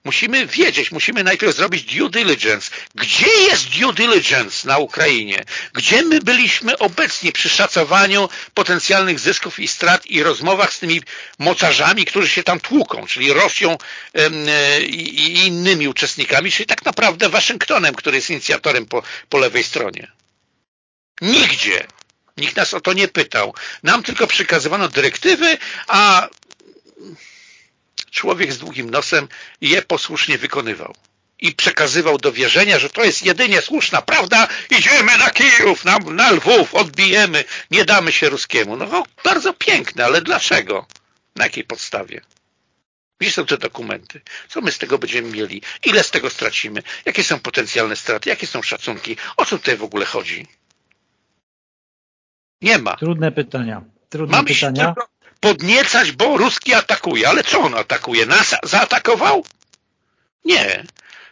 Musimy wiedzieć, musimy najpierw zrobić due diligence. Gdzie jest due diligence na Ukrainie? Gdzie my byliśmy obecni przy szacowaniu potencjalnych zysków i strat i rozmowach z tymi mocarzami, którzy się tam tłuką, czyli Rosją e, i innymi uczestnikami, czyli tak naprawdę Waszyngtonem, który jest inicjatorem po, po lewej stronie. Nigdzie. Nikt nas o to nie pytał. Nam tylko przekazywano dyrektywy, a człowiek z długim nosem je posłusznie wykonywał i przekazywał do wierzenia, że to jest jedynie słuszna prawda, idziemy na Kijów, na, na Lwów, odbijemy, nie damy się ruskiemu. No bardzo piękne, ale dlaczego? Na jakiej podstawie? Gdzie są te dokumenty? Co my z tego będziemy mieli? Ile z tego stracimy? Jakie są potencjalne straty? Jakie są szacunki? O co tutaj w ogóle chodzi? Nie ma. Trudne pytania. Trudne Mamy pytania. Się podniecać, bo Ruski atakuje. Ale co on atakuje? Nas zaatakował? Nie.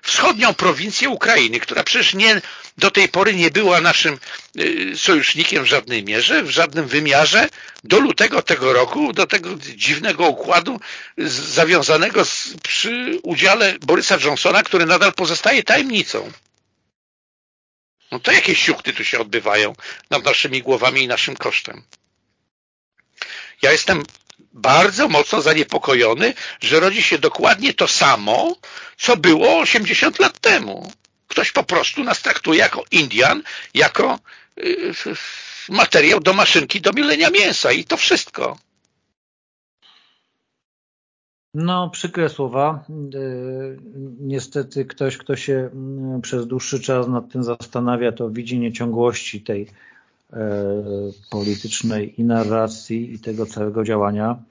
Wschodnią prowincję Ukrainy, która przecież nie, do tej pory nie była naszym y, sojusznikiem w żadnej mierze, w żadnym wymiarze, do lutego tego roku, do tego dziwnego układu zawiązanego z, przy udziale Borysa Johnsona, który nadal pozostaje tajemnicą. No to jakieś siuchty tu się odbywają nad naszymi głowami i naszym kosztem. Ja jestem bardzo mocno zaniepokojony, że rodzi się dokładnie to samo, co było 80 lat temu. Ktoś po prostu nas traktuje jako Indian, jako y, materiał do maszynki do milenia mięsa i to wszystko. No, przykre słowa. Y, niestety ktoś, kto się mm, przez dłuższy czas nad tym zastanawia, to widzi nieciągłości tej politycznej i narracji i tego całego działania,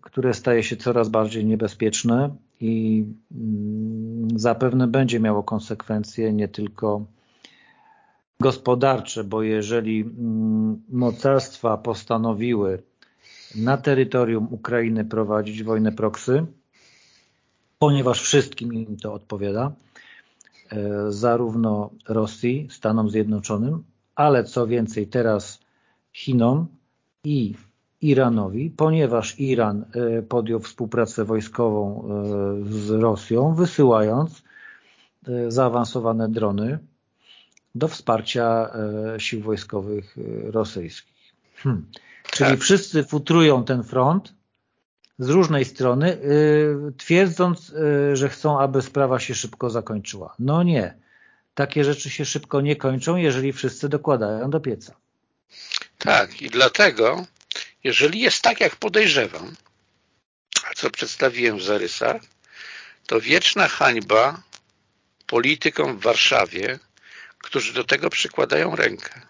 które staje się coraz bardziej niebezpieczne i mm, zapewne będzie miało konsekwencje nie tylko gospodarcze, bo jeżeli mm, mocarstwa postanowiły na terytorium Ukrainy prowadzić wojnę proksy, ponieważ wszystkim im to odpowiada, e, zarówno Rosji, Stanom Zjednoczonym, ale co więcej teraz Chinom i Iranowi, ponieważ Iran e, podjął współpracę wojskową e, z Rosją, wysyłając e, zaawansowane drony do wsparcia sił wojskowych rosyjskich. Hmm. Czyli tak. wszyscy futrują ten front z różnej strony, twierdząc, że chcą, aby sprawa się szybko zakończyła. No nie. Takie rzeczy się szybko nie kończą, jeżeli wszyscy dokładają do pieca. Tak, i dlatego, jeżeli jest tak, jak podejrzewam, a co przedstawiłem w zarysach, to wieczna hańba politykom w Warszawie, którzy do tego przykładają rękę.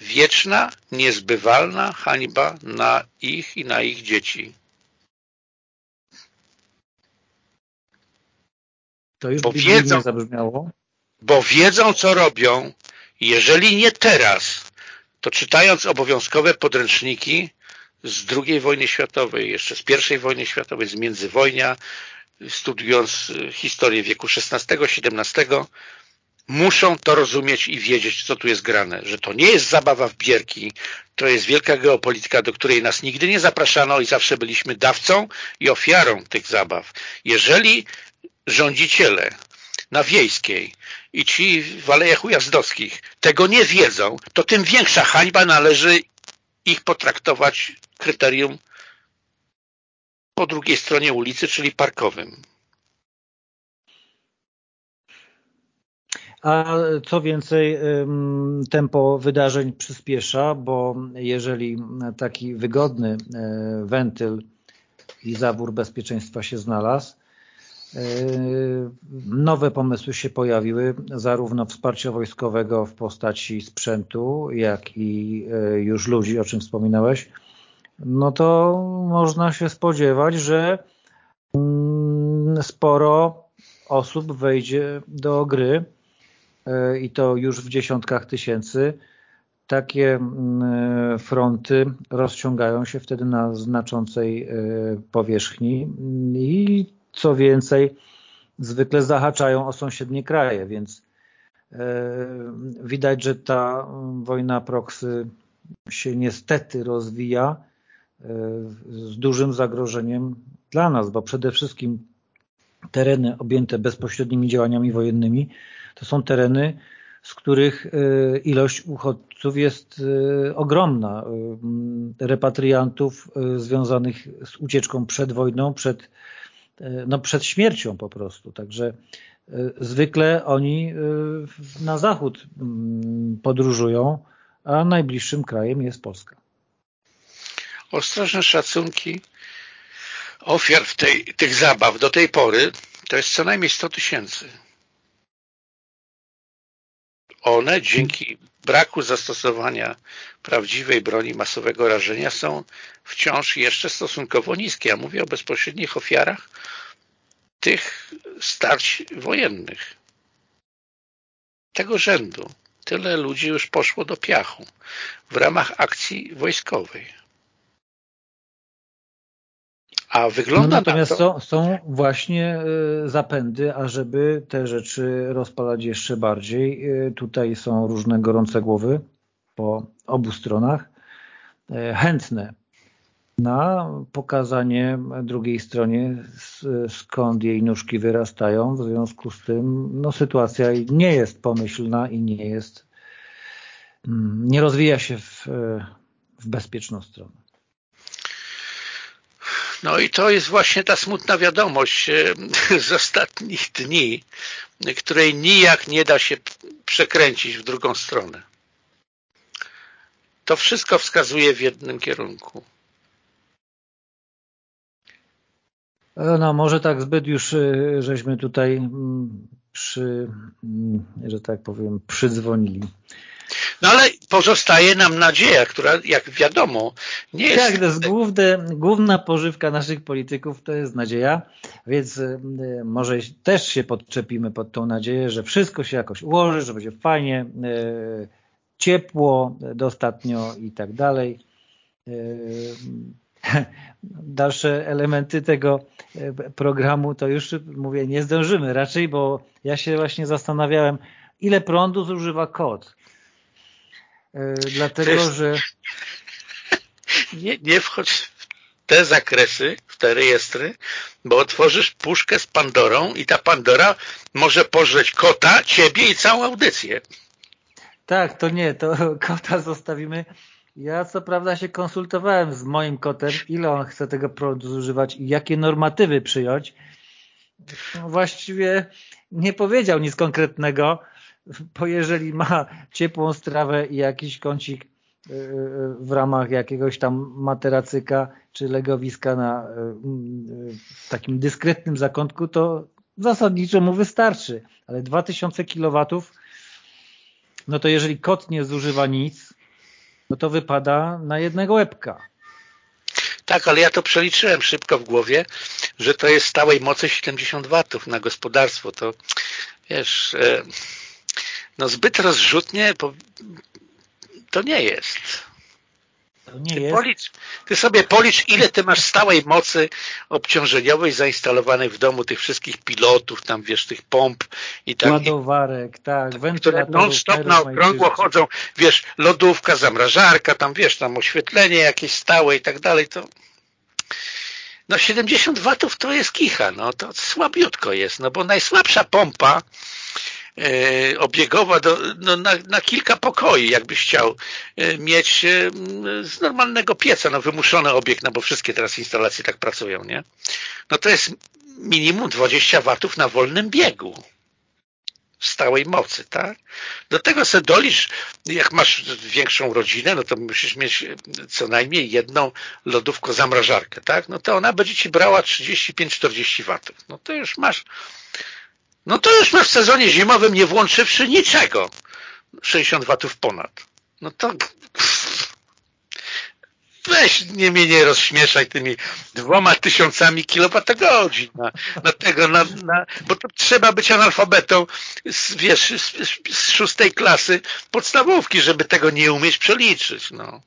Wieczna, niezbywalna hańba na ich i na ich dzieci. To już bo wiedzą, zabrzmiało. Bo wiedzą, co robią. Jeżeli nie teraz, to czytając obowiązkowe podręczniki z II wojny światowej, jeszcze z I wojny światowej, z międzywojnia, studiując historię wieku XVI-XVII, muszą to rozumieć i wiedzieć, co tu jest grane. Że to nie jest zabawa w bierki, to jest wielka geopolityka, do której nas nigdy nie zapraszano i zawsze byliśmy dawcą i ofiarą tych zabaw. Jeżeli rządziciele na Wiejskiej i ci w Alejach Ujazdowskich tego nie wiedzą, to tym większa hańba należy ich potraktować kryterium po drugiej stronie ulicy, czyli parkowym. A co więcej, tempo wydarzeń przyspiesza, bo jeżeli taki wygodny e, wentyl i zawór bezpieczeństwa się znalazł, Nowe pomysły się pojawiły, zarówno wsparcia wojskowego w postaci sprzętu, jak i już ludzi, o czym wspominałeś. No to można się spodziewać, że mm, sporo osób wejdzie do gry i to już w dziesiątkach tysięcy. Takie mm, fronty rozciągają się wtedy na znaczącej powierzchni i co więcej, zwykle zahaczają o sąsiednie kraje, więc e, widać, że ta wojna proksy się niestety rozwija e, z dużym zagrożeniem dla nas, bo przede wszystkim tereny objęte bezpośrednimi działaniami wojennymi to są tereny, z których e, ilość uchodźców jest ogromna. Repatriantów związanych z ucieczką przed wojną, przed no przed śmiercią po prostu. Także e, zwykle oni e, na zachód mm, podróżują, a najbliższym krajem jest Polska. Ostrożne szacunki ofiar tej, tych zabaw do tej pory to jest co najmniej 100 tysięcy. One dzięki braku zastosowania prawdziwej broni masowego rażenia są wciąż jeszcze stosunkowo niskie. Ja mówię o bezpośrednich ofiarach tych starć wojennych. Tego rzędu. Tyle ludzi już poszło do piachu w ramach akcji wojskowej. A wygląda no natomiast to... są, są, właśnie e, zapędy, ażeby te rzeczy rozpalać jeszcze bardziej. E, tutaj są różne gorące głowy po obu stronach, e, chętne na pokazanie drugiej stronie skąd jej nóżki wyrastają. W związku z tym no, sytuacja nie jest pomyślna i nie jest mm, nie rozwija się w, w bezpieczną stronę. No i to jest właśnie ta smutna wiadomość e, z ostatnich dni, której nijak nie da się przekręcić w drugą stronę. To wszystko wskazuje w jednym kierunku. No może tak zbyt już e, żeśmy tutaj mm, przy, mm, że tak powiem, przydzwonili. No ale pozostaje nam nadzieja, która jak wiadomo nie jest... Tak, to jest główne, główna pożywka naszych polityków to jest nadzieja, więc e, może też się podczepimy pod tą nadzieję, że wszystko się jakoś ułoży, że będzie fajnie, ciepło dostatnio i tak dalej dalsze elementy tego programu to już, mówię, nie zdążymy raczej, bo ja się właśnie zastanawiałem, ile prądu zużywa kot. E, dlatego, że... Nie, nie wchodź w te zakresy, w te rejestry, bo otworzysz puszkę z Pandorą i ta Pandora może pożreć kota, ciebie i całą audycję. Tak, to nie, to kota zostawimy ja co prawda się konsultowałem z moim kotem, ile on chce tego prądu zużywać i jakie normatywy przyjąć. No właściwie nie powiedział nic konkretnego, bo jeżeli ma ciepłą strawę i jakiś kącik y, y, w ramach jakiegoś tam materacyka czy legowiska na y, takim dyskretnym zakątku, to zasadniczo mu wystarczy. Ale 2000 kW, no to jeżeli kot nie zużywa nic, no to wypada na jednego łebka. Tak, ale ja to przeliczyłem szybko w głowie, że to jest stałej mocy 70 watów na gospodarstwo. To wiesz, e, no zbyt rozrzutnie to nie jest. Ty, policz, ty, sobie policz, ile ty masz stałej mocy obciążeniowej zainstalowanej w domu tych wszystkich pilotów, tam wiesz, tych pomp i tak. Ładowarek, tak, Które non-stop na okrągło chodzą, wiesz, lodówka, zamrażarka, tam wiesz, tam oświetlenie jakieś stałe i tak dalej, to no 70 watów to jest kicha, no to słabiutko jest, no bo najsłabsza pompa obiegowa do, no, na, na, kilka pokoi, jakbyś chciał e, mieć e, z normalnego pieca, no wymuszony obieg, no bo wszystkie teraz instalacje tak pracują, nie? No to jest minimum 20 watów na wolnym biegu. stałej mocy, tak? Do tego se dolisz, jak masz większą rodzinę, no to musisz mieć co najmniej jedną lodówkę zamrażarkę, tak? No to ona będzie ci brała 35-40 watów. No to już masz no to już masz w sezonie zimowym, nie włączywszy niczego, 60 watów ponad. No to weź nie mnie nie rozśmieszaj tymi dwoma tysiącami kilowatogodzin na, na tego, na, na, bo to trzeba być analfabetą z, wiesz, z, z szóstej klasy podstawówki, żeby tego nie umieć przeliczyć, no.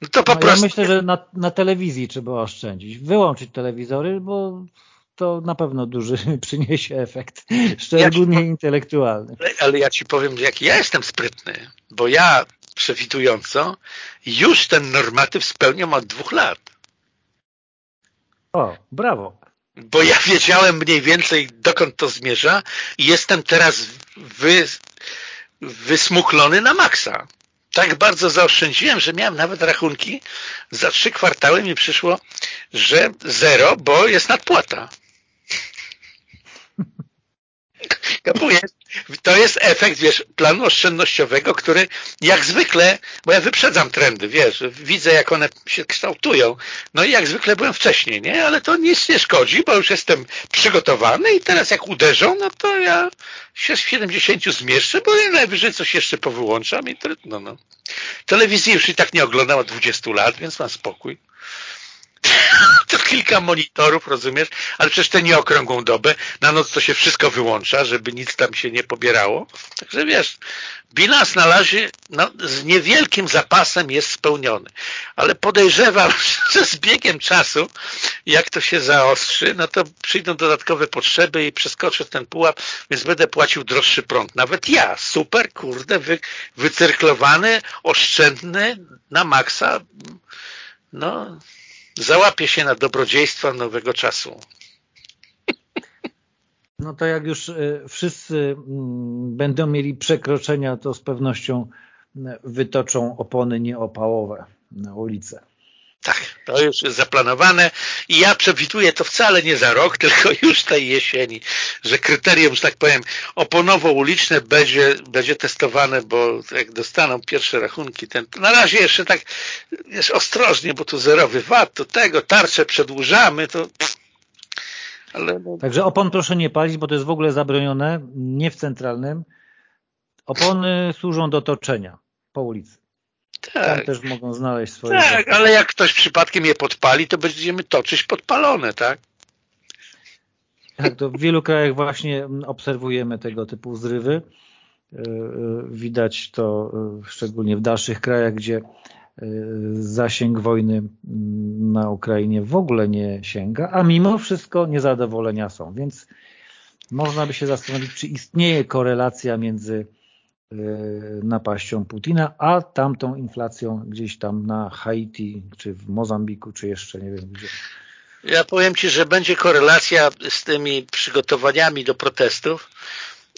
No to po no, prostu... Ja myślę, że na, na telewizji trzeba oszczędzić. Wyłączyć telewizory, bo to na pewno duży przyniesie efekt, szczególnie ja intelektualny. Ale ja ci powiem, jaki ja jestem sprytny, bo ja przewidująco już ten normatyw spełniam od dwóch lat. O, brawo. Bo ja wiedziałem mniej więcej, dokąd to zmierza i jestem teraz wy, wysmuklony na maksa. Tak bardzo zaoszczędziłem, że miałem nawet rachunki. Za trzy kwartały mi przyszło, że zero, bo jest nadpłata. Kapujesz? To jest efekt, wiesz, planu oszczędnościowego, który jak zwykle, bo ja wyprzedzam trendy, wiesz, widzę jak one się kształtują, no i jak zwykle byłem wcześniej, nie? Ale to nic nie szkodzi, bo już jestem przygotowany i teraz jak uderzą, no to ja się z 70 zmieszczę, bo ja najwyżej coś jeszcze powyłączam i trudno, no. Telewizji już i tak nie oglądam od 20 lat, więc mam spokój to kilka monitorów, rozumiesz? Ale przecież te nie okrągłą dobę. Na noc to się wszystko wyłącza, żeby nic tam się nie pobierało. Także wiesz, bilans na razie no, z niewielkim zapasem jest spełniony. Ale podejrzewam, że z biegiem czasu, jak to się zaostrzy, no to przyjdą dodatkowe potrzeby i przeskoczę ten pułap, więc będę płacił droższy prąd. Nawet ja, super, kurde, wy, wycyrklowany, oszczędny na maksa, no załapie się na dobrodziejstwa nowego czasu. No to jak już e, wszyscy mm, będą mieli przekroczenia, to z pewnością e, wytoczą opony nieopałowe na ulicę. Tak, to już jest zaplanowane i ja przewiduję to wcale nie za rok, tylko już tej jesieni, że kryterium, że tak powiem, oponowo-uliczne będzie, będzie testowane, bo jak dostaną pierwsze rachunki, ten, na razie jeszcze tak jest ostrożnie, bo tu zerowy VAT, to tego, tarcze przedłużamy, to ale... No. Także opon proszę nie palić, bo to jest w ogóle zabronione, nie w centralnym. Opony służą do toczenia po ulicy. Tak. Tam też mogą znaleźć swoje... Tak, ale jak ktoś przypadkiem je podpali, to będziemy toczyć podpalone, tak? Tak, to w wielu krajach właśnie obserwujemy tego typu zrywy. E, e, widać to e, szczególnie w dalszych krajach, gdzie zasięg wojny na Ukrainie w ogóle nie sięga, a mimo wszystko niezadowolenia są. Więc można by się zastanowić, czy istnieje korelacja między napaścią Putina, a tamtą inflacją gdzieś tam na Haiti, czy w Mozambiku, czy jeszcze nie wiem gdzie. Ja powiem Ci, że będzie korelacja z tymi przygotowaniami do protestów,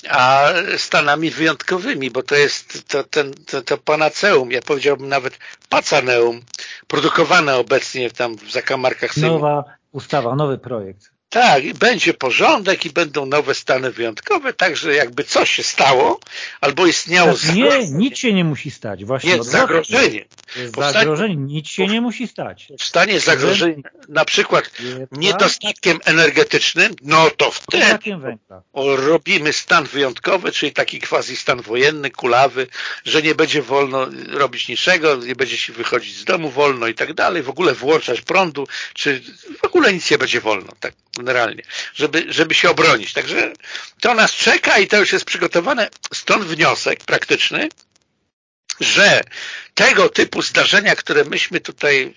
a stanami wyjątkowymi, bo to jest to, ten, to, to panaceum, ja powiedziałbym nawet pacaneum, produkowane obecnie tam w zakamarkach Sejmu. Nowa ustawa, nowy projekt. Tak, i będzie porządek i będą nowe stany wyjątkowe, także jakby coś się stało, albo istniało tak, Nie, nic się nie musi stać. Właśnie nie, zagrożenie. Jest zagrożenie, nic się nie musi stać. W stanie zagrożenia, na przykład niedostatkiem energetycznym, no to wtedy robimy stan wyjątkowy, czyli taki quasi stan wojenny, kulawy, że nie będzie wolno robić niczego, nie będzie się wychodzić z domu wolno i tak dalej, w ogóle włączać prądu, czy w ogóle nic nie będzie wolno. Tak generalnie, żeby, żeby się obronić. Także to nas czeka i to już jest przygotowane. Stąd wniosek praktyczny, że tego typu zdarzenia, które myśmy tutaj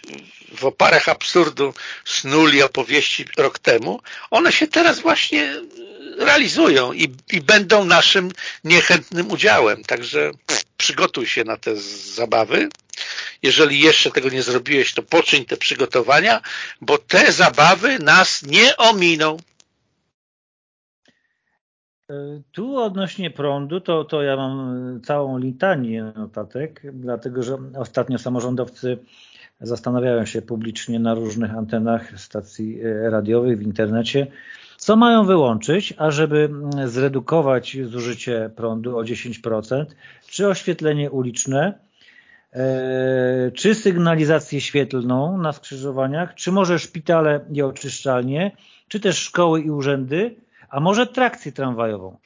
w oparach absurdu snuli opowieści rok temu, one się teraz właśnie realizują i, i będą naszym niechętnym udziałem. Także przygotuj się na te zabawy. Jeżeli jeszcze tego nie zrobiłeś, to poczyń te przygotowania, bo te zabawy nas nie ominą. E, tu odnośnie prądu, to, to ja mam całą litanię notatek, dlatego że ostatnio samorządowcy zastanawiają się publicznie na różnych antenach stacji e, radiowych w internecie, Co mają wyłączyć, ażeby zredukować zużycie prądu o 10%? Czy oświetlenie uliczne, czy sygnalizację świetlną na skrzyżowaniach, czy może szpitale i oczyszczalnie, czy też szkoły i urzędy, a może trakcję tramwajową.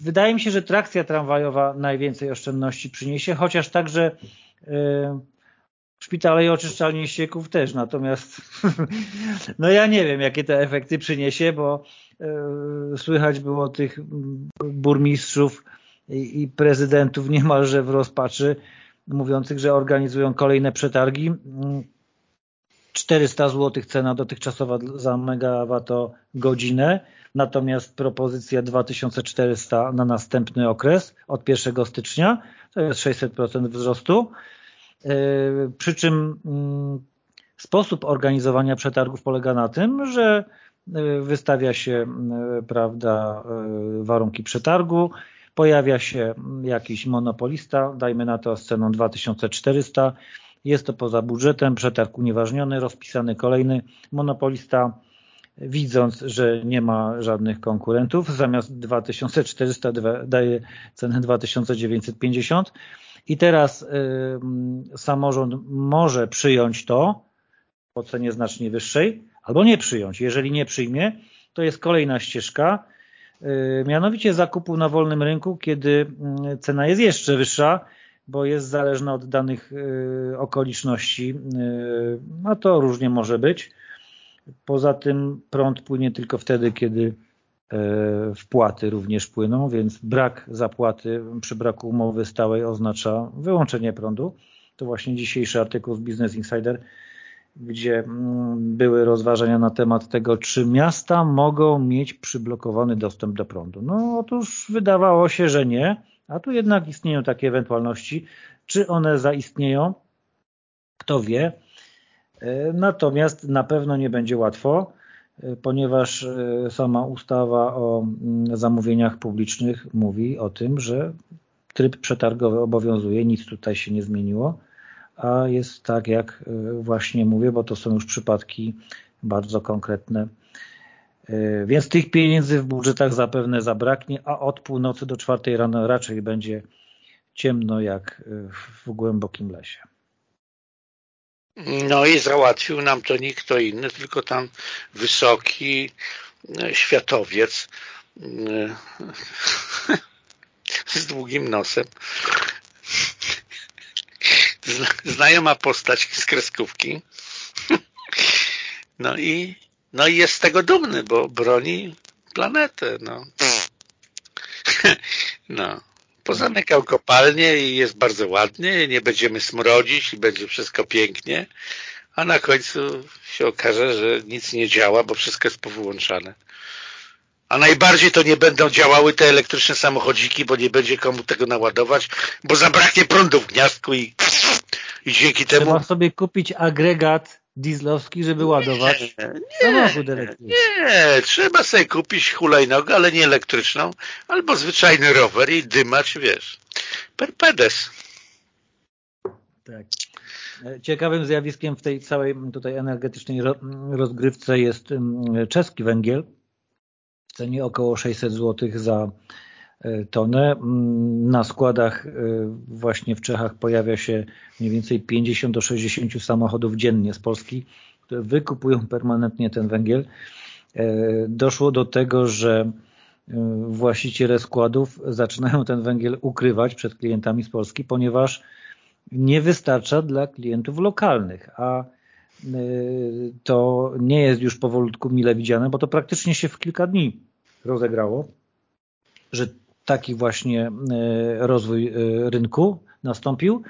Wydaje mi się, że trakcja tramwajowa najwięcej oszczędności przyniesie, chociaż także e, szpitale i oczyszczalnie ścieków też. Natomiast no ja nie wiem, jakie te efekty przyniesie, bo e, słychać było tych burmistrzów i, prezydentów niemalże w rozpaczy, mówiących, że organizują kolejne przetargi. 400 zł cena dotychczasowa za godzinę, natomiast propozycja 2400 na następny okres od 1 stycznia, to jest 600% wzrostu. E, przy czym mm, sposób organizowania przetargów polega na tym, że e, wystawia się prawda, e, warunki przetargu, pojawia się jakiś monopolista, dajmy na to z ceną 2400, jest to poza budżetem, przetarg unieważniony, rozpisany kolejny monopolista, widząc, że nie ma żadnych konkurentów, zamiast 2400 daje cenę 2950 i teraz y, samorząd może przyjąć to po cenie znacznie wyższej, albo nie przyjąć. Jeżeli nie przyjmie, to jest kolejna ścieżka, mianowicie zakupu na wolnym rynku, kiedy y, cena jest jeszcze wyższa, bo jest zależna od danych y, okoliczności, y, no to różnie może być. Poza tym prąd płynie tylko wtedy, kiedy E, wpłaty również płyną, więc brak zapłaty przy braku umowy stałej oznacza wyłączenie prądu. To właśnie dzisiejszy artykuł z Business Insider, gdzie mm, były rozważania na temat tego, czy miasta mogą mieć przyblokowany dostęp do prądu. No otóż wydawało się, że nie, a tu jednak istnieją takie ewentualności. Czy one zaistnieją? Kto wie. E, natomiast na pewno nie będzie łatwo ponieważ e, sama ustawa o mm, zamówieniach publicznych mówi o tym, że tryb przetargowy obowiązuje, nic tutaj się nie zmieniło, a jest tak jak e, właśnie mówię, bo to są już przypadki bardzo konkretne. E, więc tych pieniędzy w budżetach zapewne zabraknie, a od północy do czwartej rano raczej będzie ciemno jak w głębokim lesie. No i załatwił nam to nikt kto inny, tylko tam wysoki światowiec z długim nosem. Znajoma postać z kreskówki. No i, no i jest z tego dumny, bo broni planetę. No. no pozamykał kopalnię i jest bardzo ładnie, nie będziemy smrodzić i będzie wszystko pięknie, a na końcu się okaże, że nic nie działa, bo wszystko jest powyłączane. A najbardziej to nie będą działały te elektryczne samochodziki, bo nie będzie komu tego naładować, bo zabraknie prądu w gniazdku i, i dzięki Trzeba temu... Trzeba sobie kupić agregat dieslowski, żeby ładować nie, samochód elektryczny. Nie, trzeba sobie kupić hulajnogę, ale nie elektryczną, albo zwyczajny rower i dymać, wiesz, perpedes. Tak. Ciekawym zjawiskiem w tej całej tutaj energetycznej rozgrywce jest mm, czeski węgiel w cenie około 600 zł za E, tonę. Mm, na składach e, właśnie w Czechach pojawia się mniej więcej 50 do 60 samochodów dziennie z Polski, które wykupują permanentnie ten węgiel. E, doszło do tego, że właściciele składów zaczynają ten węgiel ukrywać przed klientami z Polski, ponieważ nie wystarcza dla klientów lokalnych, a to nie jest już powolutku mile widziane, bo to praktycznie się w kilka dni rozegrało, że taki właśnie e, rozwój e, rynku nastąpił,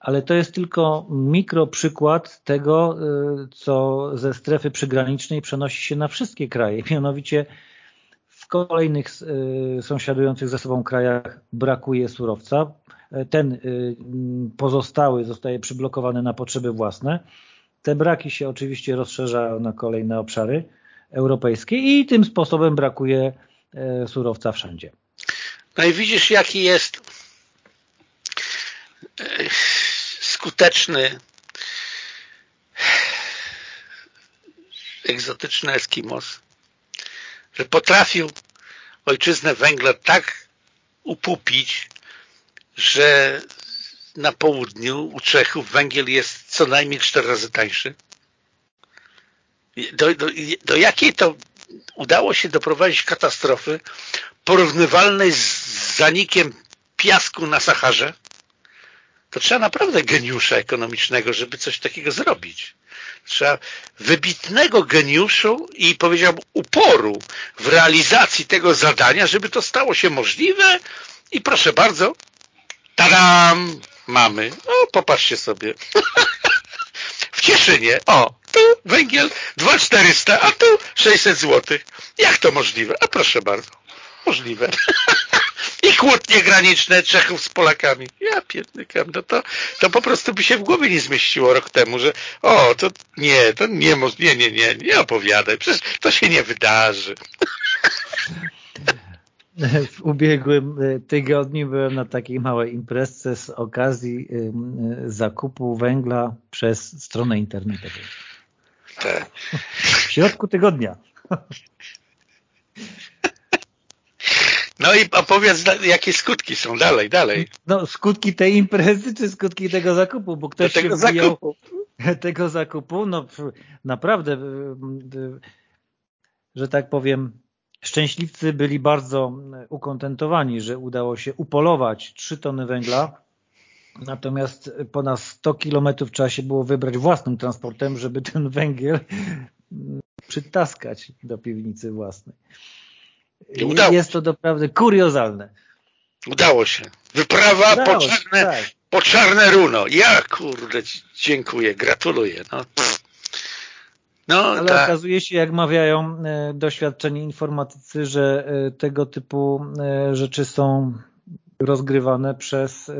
ale to jest tylko mikroprzykład tego, e, co ze strefy przygranicznej przenosi się na wszystkie kraje. Mianowicie w kolejnych sąsiadujących ze sobą krajach brakuje surowca. Ten pozostały zostaje przyblokowany na potrzeby własne. Te braki się oczywiście rozszerzają na kolejne obszary europejskie i tym sposobem brakuje surowca wszędzie. No i widzisz, jaki jest e, skuteczny egzotyczny Eskimos. że potrafił ojczyznę węgla tak upupić, że na południu u Czechów węgiel jest co najmniej cztery razy tańszy? Do, do, do jakiej to udało się doprowadzić katastrofy porównywalnej z zanikiem piasku na Saharze? To trzeba naprawdę geniusza ekonomicznego, żeby coś takiego zrobić. Trzeba wybitnego geniuszu i powiedziałbym uporu w realizacji tego zadania, żeby to stało się możliwe i proszę bardzo, tadam, mamy. O, popatrzcie sobie. w Cieszynie, o, tu węgiel 2400, a tu 600 zł. Jak to możliwe? A proszę bardzo, możliwe. I kłótnie graniczne Czechów z Polakami. Ja pierdykam, no to, to po prostu by się w głowie nie zmieściło rok temu, że o, to nie, to nie, nie, nie, nie, nie opowiadaj, przecież to się nie wydarzy. W ubiegłym e, tygodniu byłem na takiej małej imprezce z okazji e, zakupu węgla przez stronę internetową. Tak. W środku tygodnia. No i opowiedz, jakie skutki są. Dalej, dalej. No, skutki tej imprezy, czy skutki tego zakupu? Bo ktoś tego się wbijał, zakupu. tego zakupu. No, naprawdę, że tak powiem, szczęśliwcy byli bardzo ukontentowani, że udało się upolować 3 tony węgla, natomiast ponad 100 kilometrów trzeba się było wybrać własnym transportem, żeby ten węgiel przytaskać do piwnicy własnej. Udało Jest to naprawdę kuriozalne. Udało się. Wyprawa Udało po, czarne, tak. po czarne runo. Ja kurde, dziękuję, gratuluję. No, no Ale tak. okazuje się, jak mawiają e, doświadczeni informatycy, że e, tego typu e, rzeczy są rozgrywane przez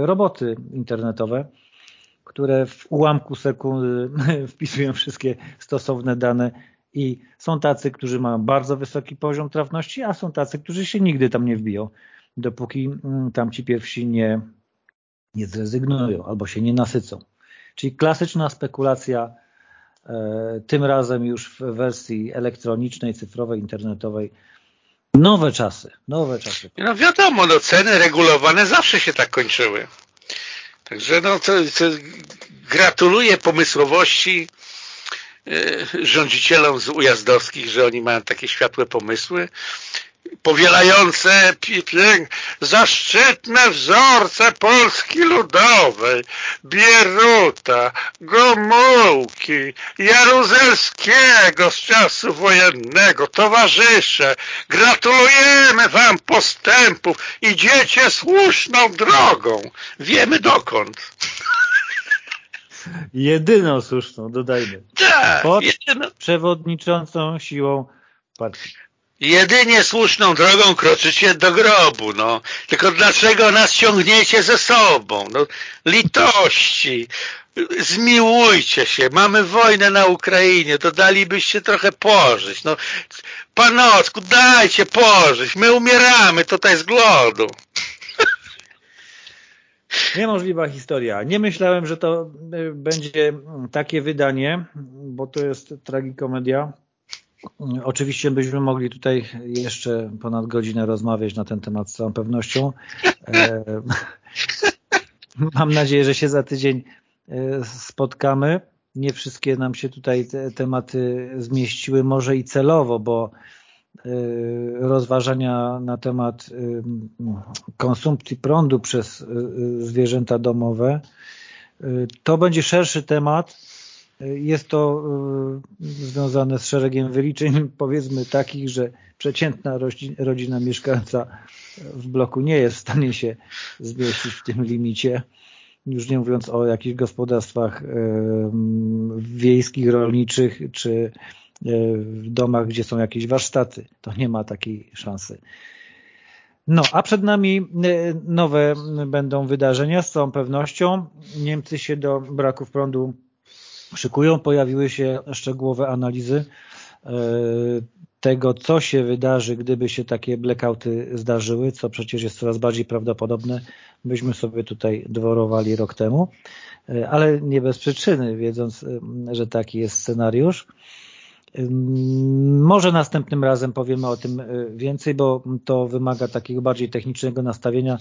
roboty internetowe, które w ułamku sekundy wpisują wszystkie stosowne dane i są tacy, którzy mają bardzo wysoki poziom trafności, a są tacy, którzy się nigdy tam nie wbiją, dopóki mm, tam ci pierwsi nie, nie zrezygnują albo się nie nasycą. Czyli klasyczna spekulacja, tym razem już w wersji elektronicznej, cyfrowej, internetowej. Nowe czasy, nowe czasy. No wiadomo, no ceny regulowane zawsze się tak kończyły. Także no to, to gratuluję pomysłowości E, rządzicielom z ujazdowskich, że oni mają takie światłe pomysły, powielające zaszczytne wzorce Polski Ludowej, Bieruta, Gomułki, Jaruzelskiego z czasu wojennego, towarzysze, gratulujemy wam postępów, idziecie słuszną drogą, wiemy dokąd. Jedyną słuszną, dodajmy. Tak, Pod jedyną. przewodniczącą siłą partii. Jedynie słuszną drogą kroczycie do grobu, no. Tylko dlaczego nas ciągniecie ze sobą? No, litości, zmiłujcie się, mamy wojnę na Ukrainie, to dalibyście trochę pożyć. No, panocku, dajcie pożyć, my umieramy tutaj z głodu. Niemożliwa historia. Nie myślałem, że to y, będzie takie wydanie, bo to jest tragikomedia. Oczywiście byśmy mogli tutaj jeszcze ponad godzinę rozmawiać na ten temat z całą pewnością. E, mam nadzieję, że się za tydzień e, spotkamy. Nie wszystkie nam się tutaj te tematy zmieściły, może i celowo, bo Y, rozważania na temat konsumpcji prądu przez zwierzęta domowe. To będzie szerszy temat. Jest to związane z szeregiem wyliczeń, powiedzmy takich, że przeciętna rodzina mieszkająca w bloku nie jest w stanie się zmieścić w tym limicie. Już nie mówiąc o jakichś gospodarstwach wiejskich, rolniczych czy E, w domach, gdzie są jakieś warsztaty. To nie ma takiej szansy. No, a przed nami e, nowe będą wydarzenia z całą pewnością. Niemcy się do braków prądu szykują. Pojawiły się szczegółowe analizy e, tego, co się wydarzy, gdyby się takie blackouty zdarzyły, co przecież jest coraz bardziej prawdopodobne. Myśmy sobie tutaj dworowali rok temu, ale nie bez przyczyny, wiedząc, że taki jest scenariusz. Może następnym razem powiemy o tym więcej, bo to wymaga takiego bardziej technicznego nastawienia.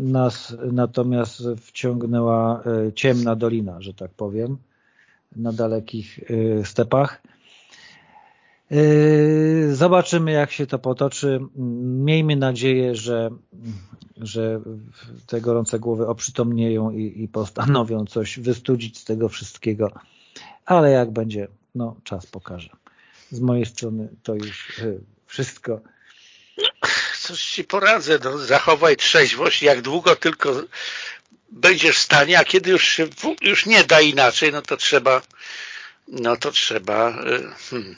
Nas natomiast wciągnęła ciemna dolina, że tak powiem, na dalekich stepach. Zobaczymy, jak się to potoczy. Miejmy nadzieję, że, że te gorące głowy oprzytomnieją i, i postanowią coś wystudzić z tego wszystkiego. Ale jak będzie, no czas pokaże. Z mojej strony to już y, wszystko. Coś ci poradzę, no, zachowaj trzeźwość, jak długo tylko będziesz w stanie, a kiedy już się, już nie da inaczej, no to trzeba no to trzeba y, hmm,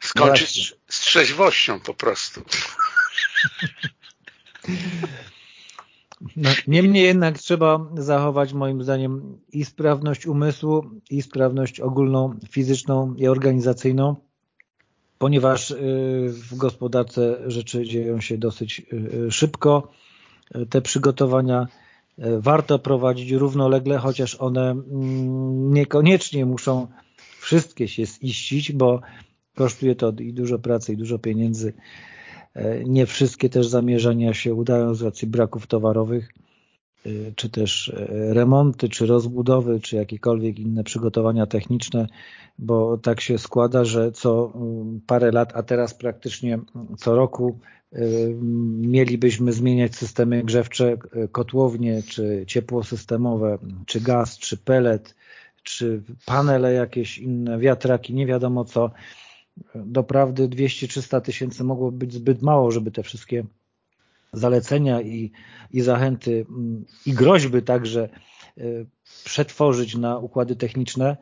skończyć Właśnie. z trzeźwością po prostu. No, niemniej jednak trzeba zachować moim zdaniem i sprawność umysłu, i sprawność ogólną, fizyczną i organizacyjną, ponieważ y, w gospodarce rzeczy dzieją się dosyć y, szybko. Te przygotowania warto prowadzić równolegle, chociaż one mm, niekoniecznie muszą wszystkie się ziścić, bo kosztuje to i dużo pracy, i dużo pieniędzy. E, nie wszystkie też zamierzenia się udają z racji braków towarowych, e, czy też e, remonty, czy rozbudowy, czy jakiekolwiek inne przygotowania techniczne, bo tak się składa, że co mm, parę lat, a teraz praktycznie co roku mielibyśmy zmieniać systemy grzewcze, kotłownie, czy ciepło systemowe, czy gaz, czy pelet, czy panele jakieś inne, wiatraki, nie wiadomo co, doprawdy 200-300 tysięcy mogło być zbyt mało, żeby te wszystkie zalecenia i, i zachęty mm, i groźby także e, przetworzyć na układy techniczne.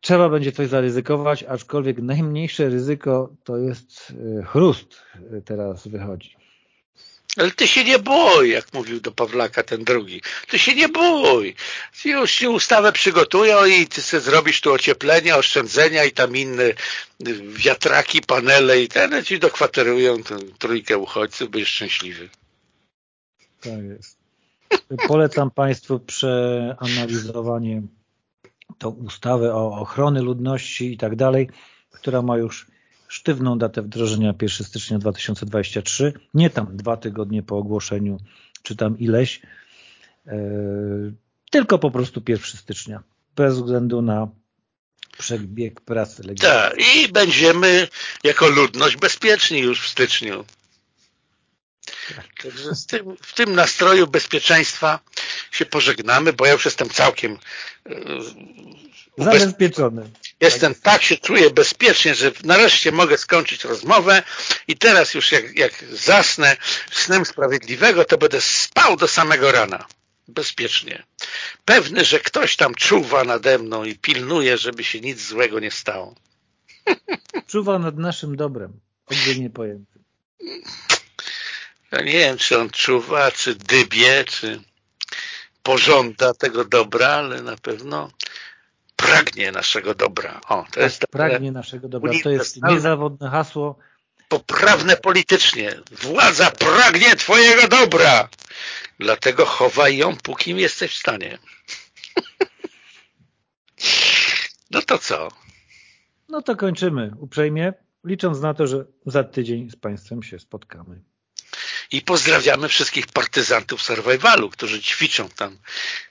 Trzeba będzie coś zaryzykować, aczkolwiek najmniejsze ryzyko to jest e, chrust e, teraz wychodzi. Ale ty się nie bój, jak mówił do Pawlaka ten drugi. Ty się nie bój. Już ci ustawę przygotują i ty sobie zrobisz tu ocieplenia, oszczędzenia i tam inne wiatraki, panele i ten ci dokwaterują tę trójkę uchodźców, będziesz szczęśliwy. Tak jest. Polecam Państwu przeanalizowanie tą ustawę o ochrony ludności i tak dalej, która ma już sztywną datę wdrożenia 1 stycznia 2023, nie tam dwa tygodnie po ogłoszeniu, czy tam ileś, e, tylko po prostu 1 stycznia, bez względu na przebieg pracy legislacyjnej. Tak, i będziemy jako ludność bezpieczni już w styczniu. Tak. Także w tym nastroju bezpieczeństwa się pożegnamy, bo ja już jestem całkiem e, Zabezpieczony. Jestem, tak się czuję bezpiecznie, że nareszcie mogę skończyć rozmowę i teraz już jak, jak zasnę snem sprawiedliwego, to będę spał do samego rana. Bezpiecznie. Pewny, że ktoś tam czuwa nade mną i pilnuje, żeby się nic złego nie stało. Czuwa nad naszym dobrem, ogólnie pojętym. Ja nie wiem, czy on czuwa, czy dybie, czy pożąda tego dobra, ale na pewno pragnie naszego dobra. O, to tak, jest pragnie naszego dobra. To jest niezawodne hasło. Poprawne politycznie. Władza pragnie twojego dobra. Dlatego chowaj ją, póki jesteś w stanie. No to co? No to kończymy uprzejmie, licząc na to, że za tydzień z Państwem się spotkamy. I pozdrawiamy wszystkich partyzantów survivalu, którzy ćwiczą tam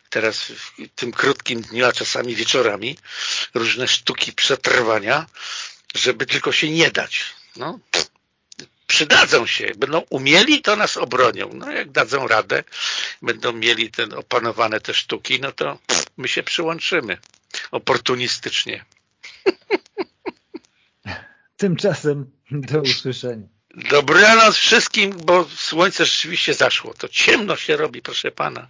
teraz w tym krótkim dniu, a czasami wieczorami różne sztuki przetrwania, żeby tylko się nie dać. No, przydadzą się. Będą umieli, to nas obronią. No jak dadzą radę, będą mieli ten opanowane te sztuki, no to my się przyłączymy oportunistycznie. Tymczasem do usłyszenia. Dobranoc wszystkim, bo słońce rzeczywiście zaszło. To ciemno się robi, proszę pana.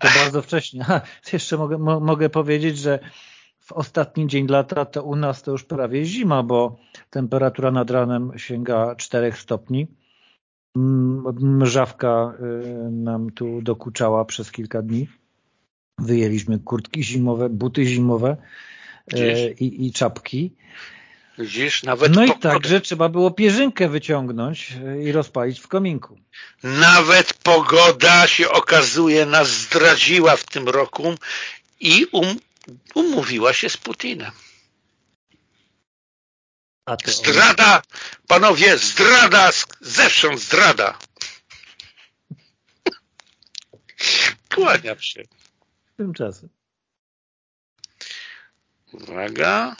To bardzo wcześnie. Ha, jeszcze mogę, mo, mogę powiedzieć, że w ostatni dzień lata to u nas to już prawie zima, bo temperatura nad ranem sięga 4 stopni. Mrzawka y, nam tu dokuczała przez kilka dni. Wyjęliśmy kurtki zimowe, buty zimowe y, i, i czapki. Widzisz, nawet no i także trzeba było pierzynkę wyciągnąć e, i rozpalić w kominku. Nawet pogoda się okazuje nas zdradziła w tym roku i um, umówiła się z Putinem. Zdrada! Panowie, zdrada! Zewsząd zdrada! Kłaniam się. Tymczasem. Uwaga.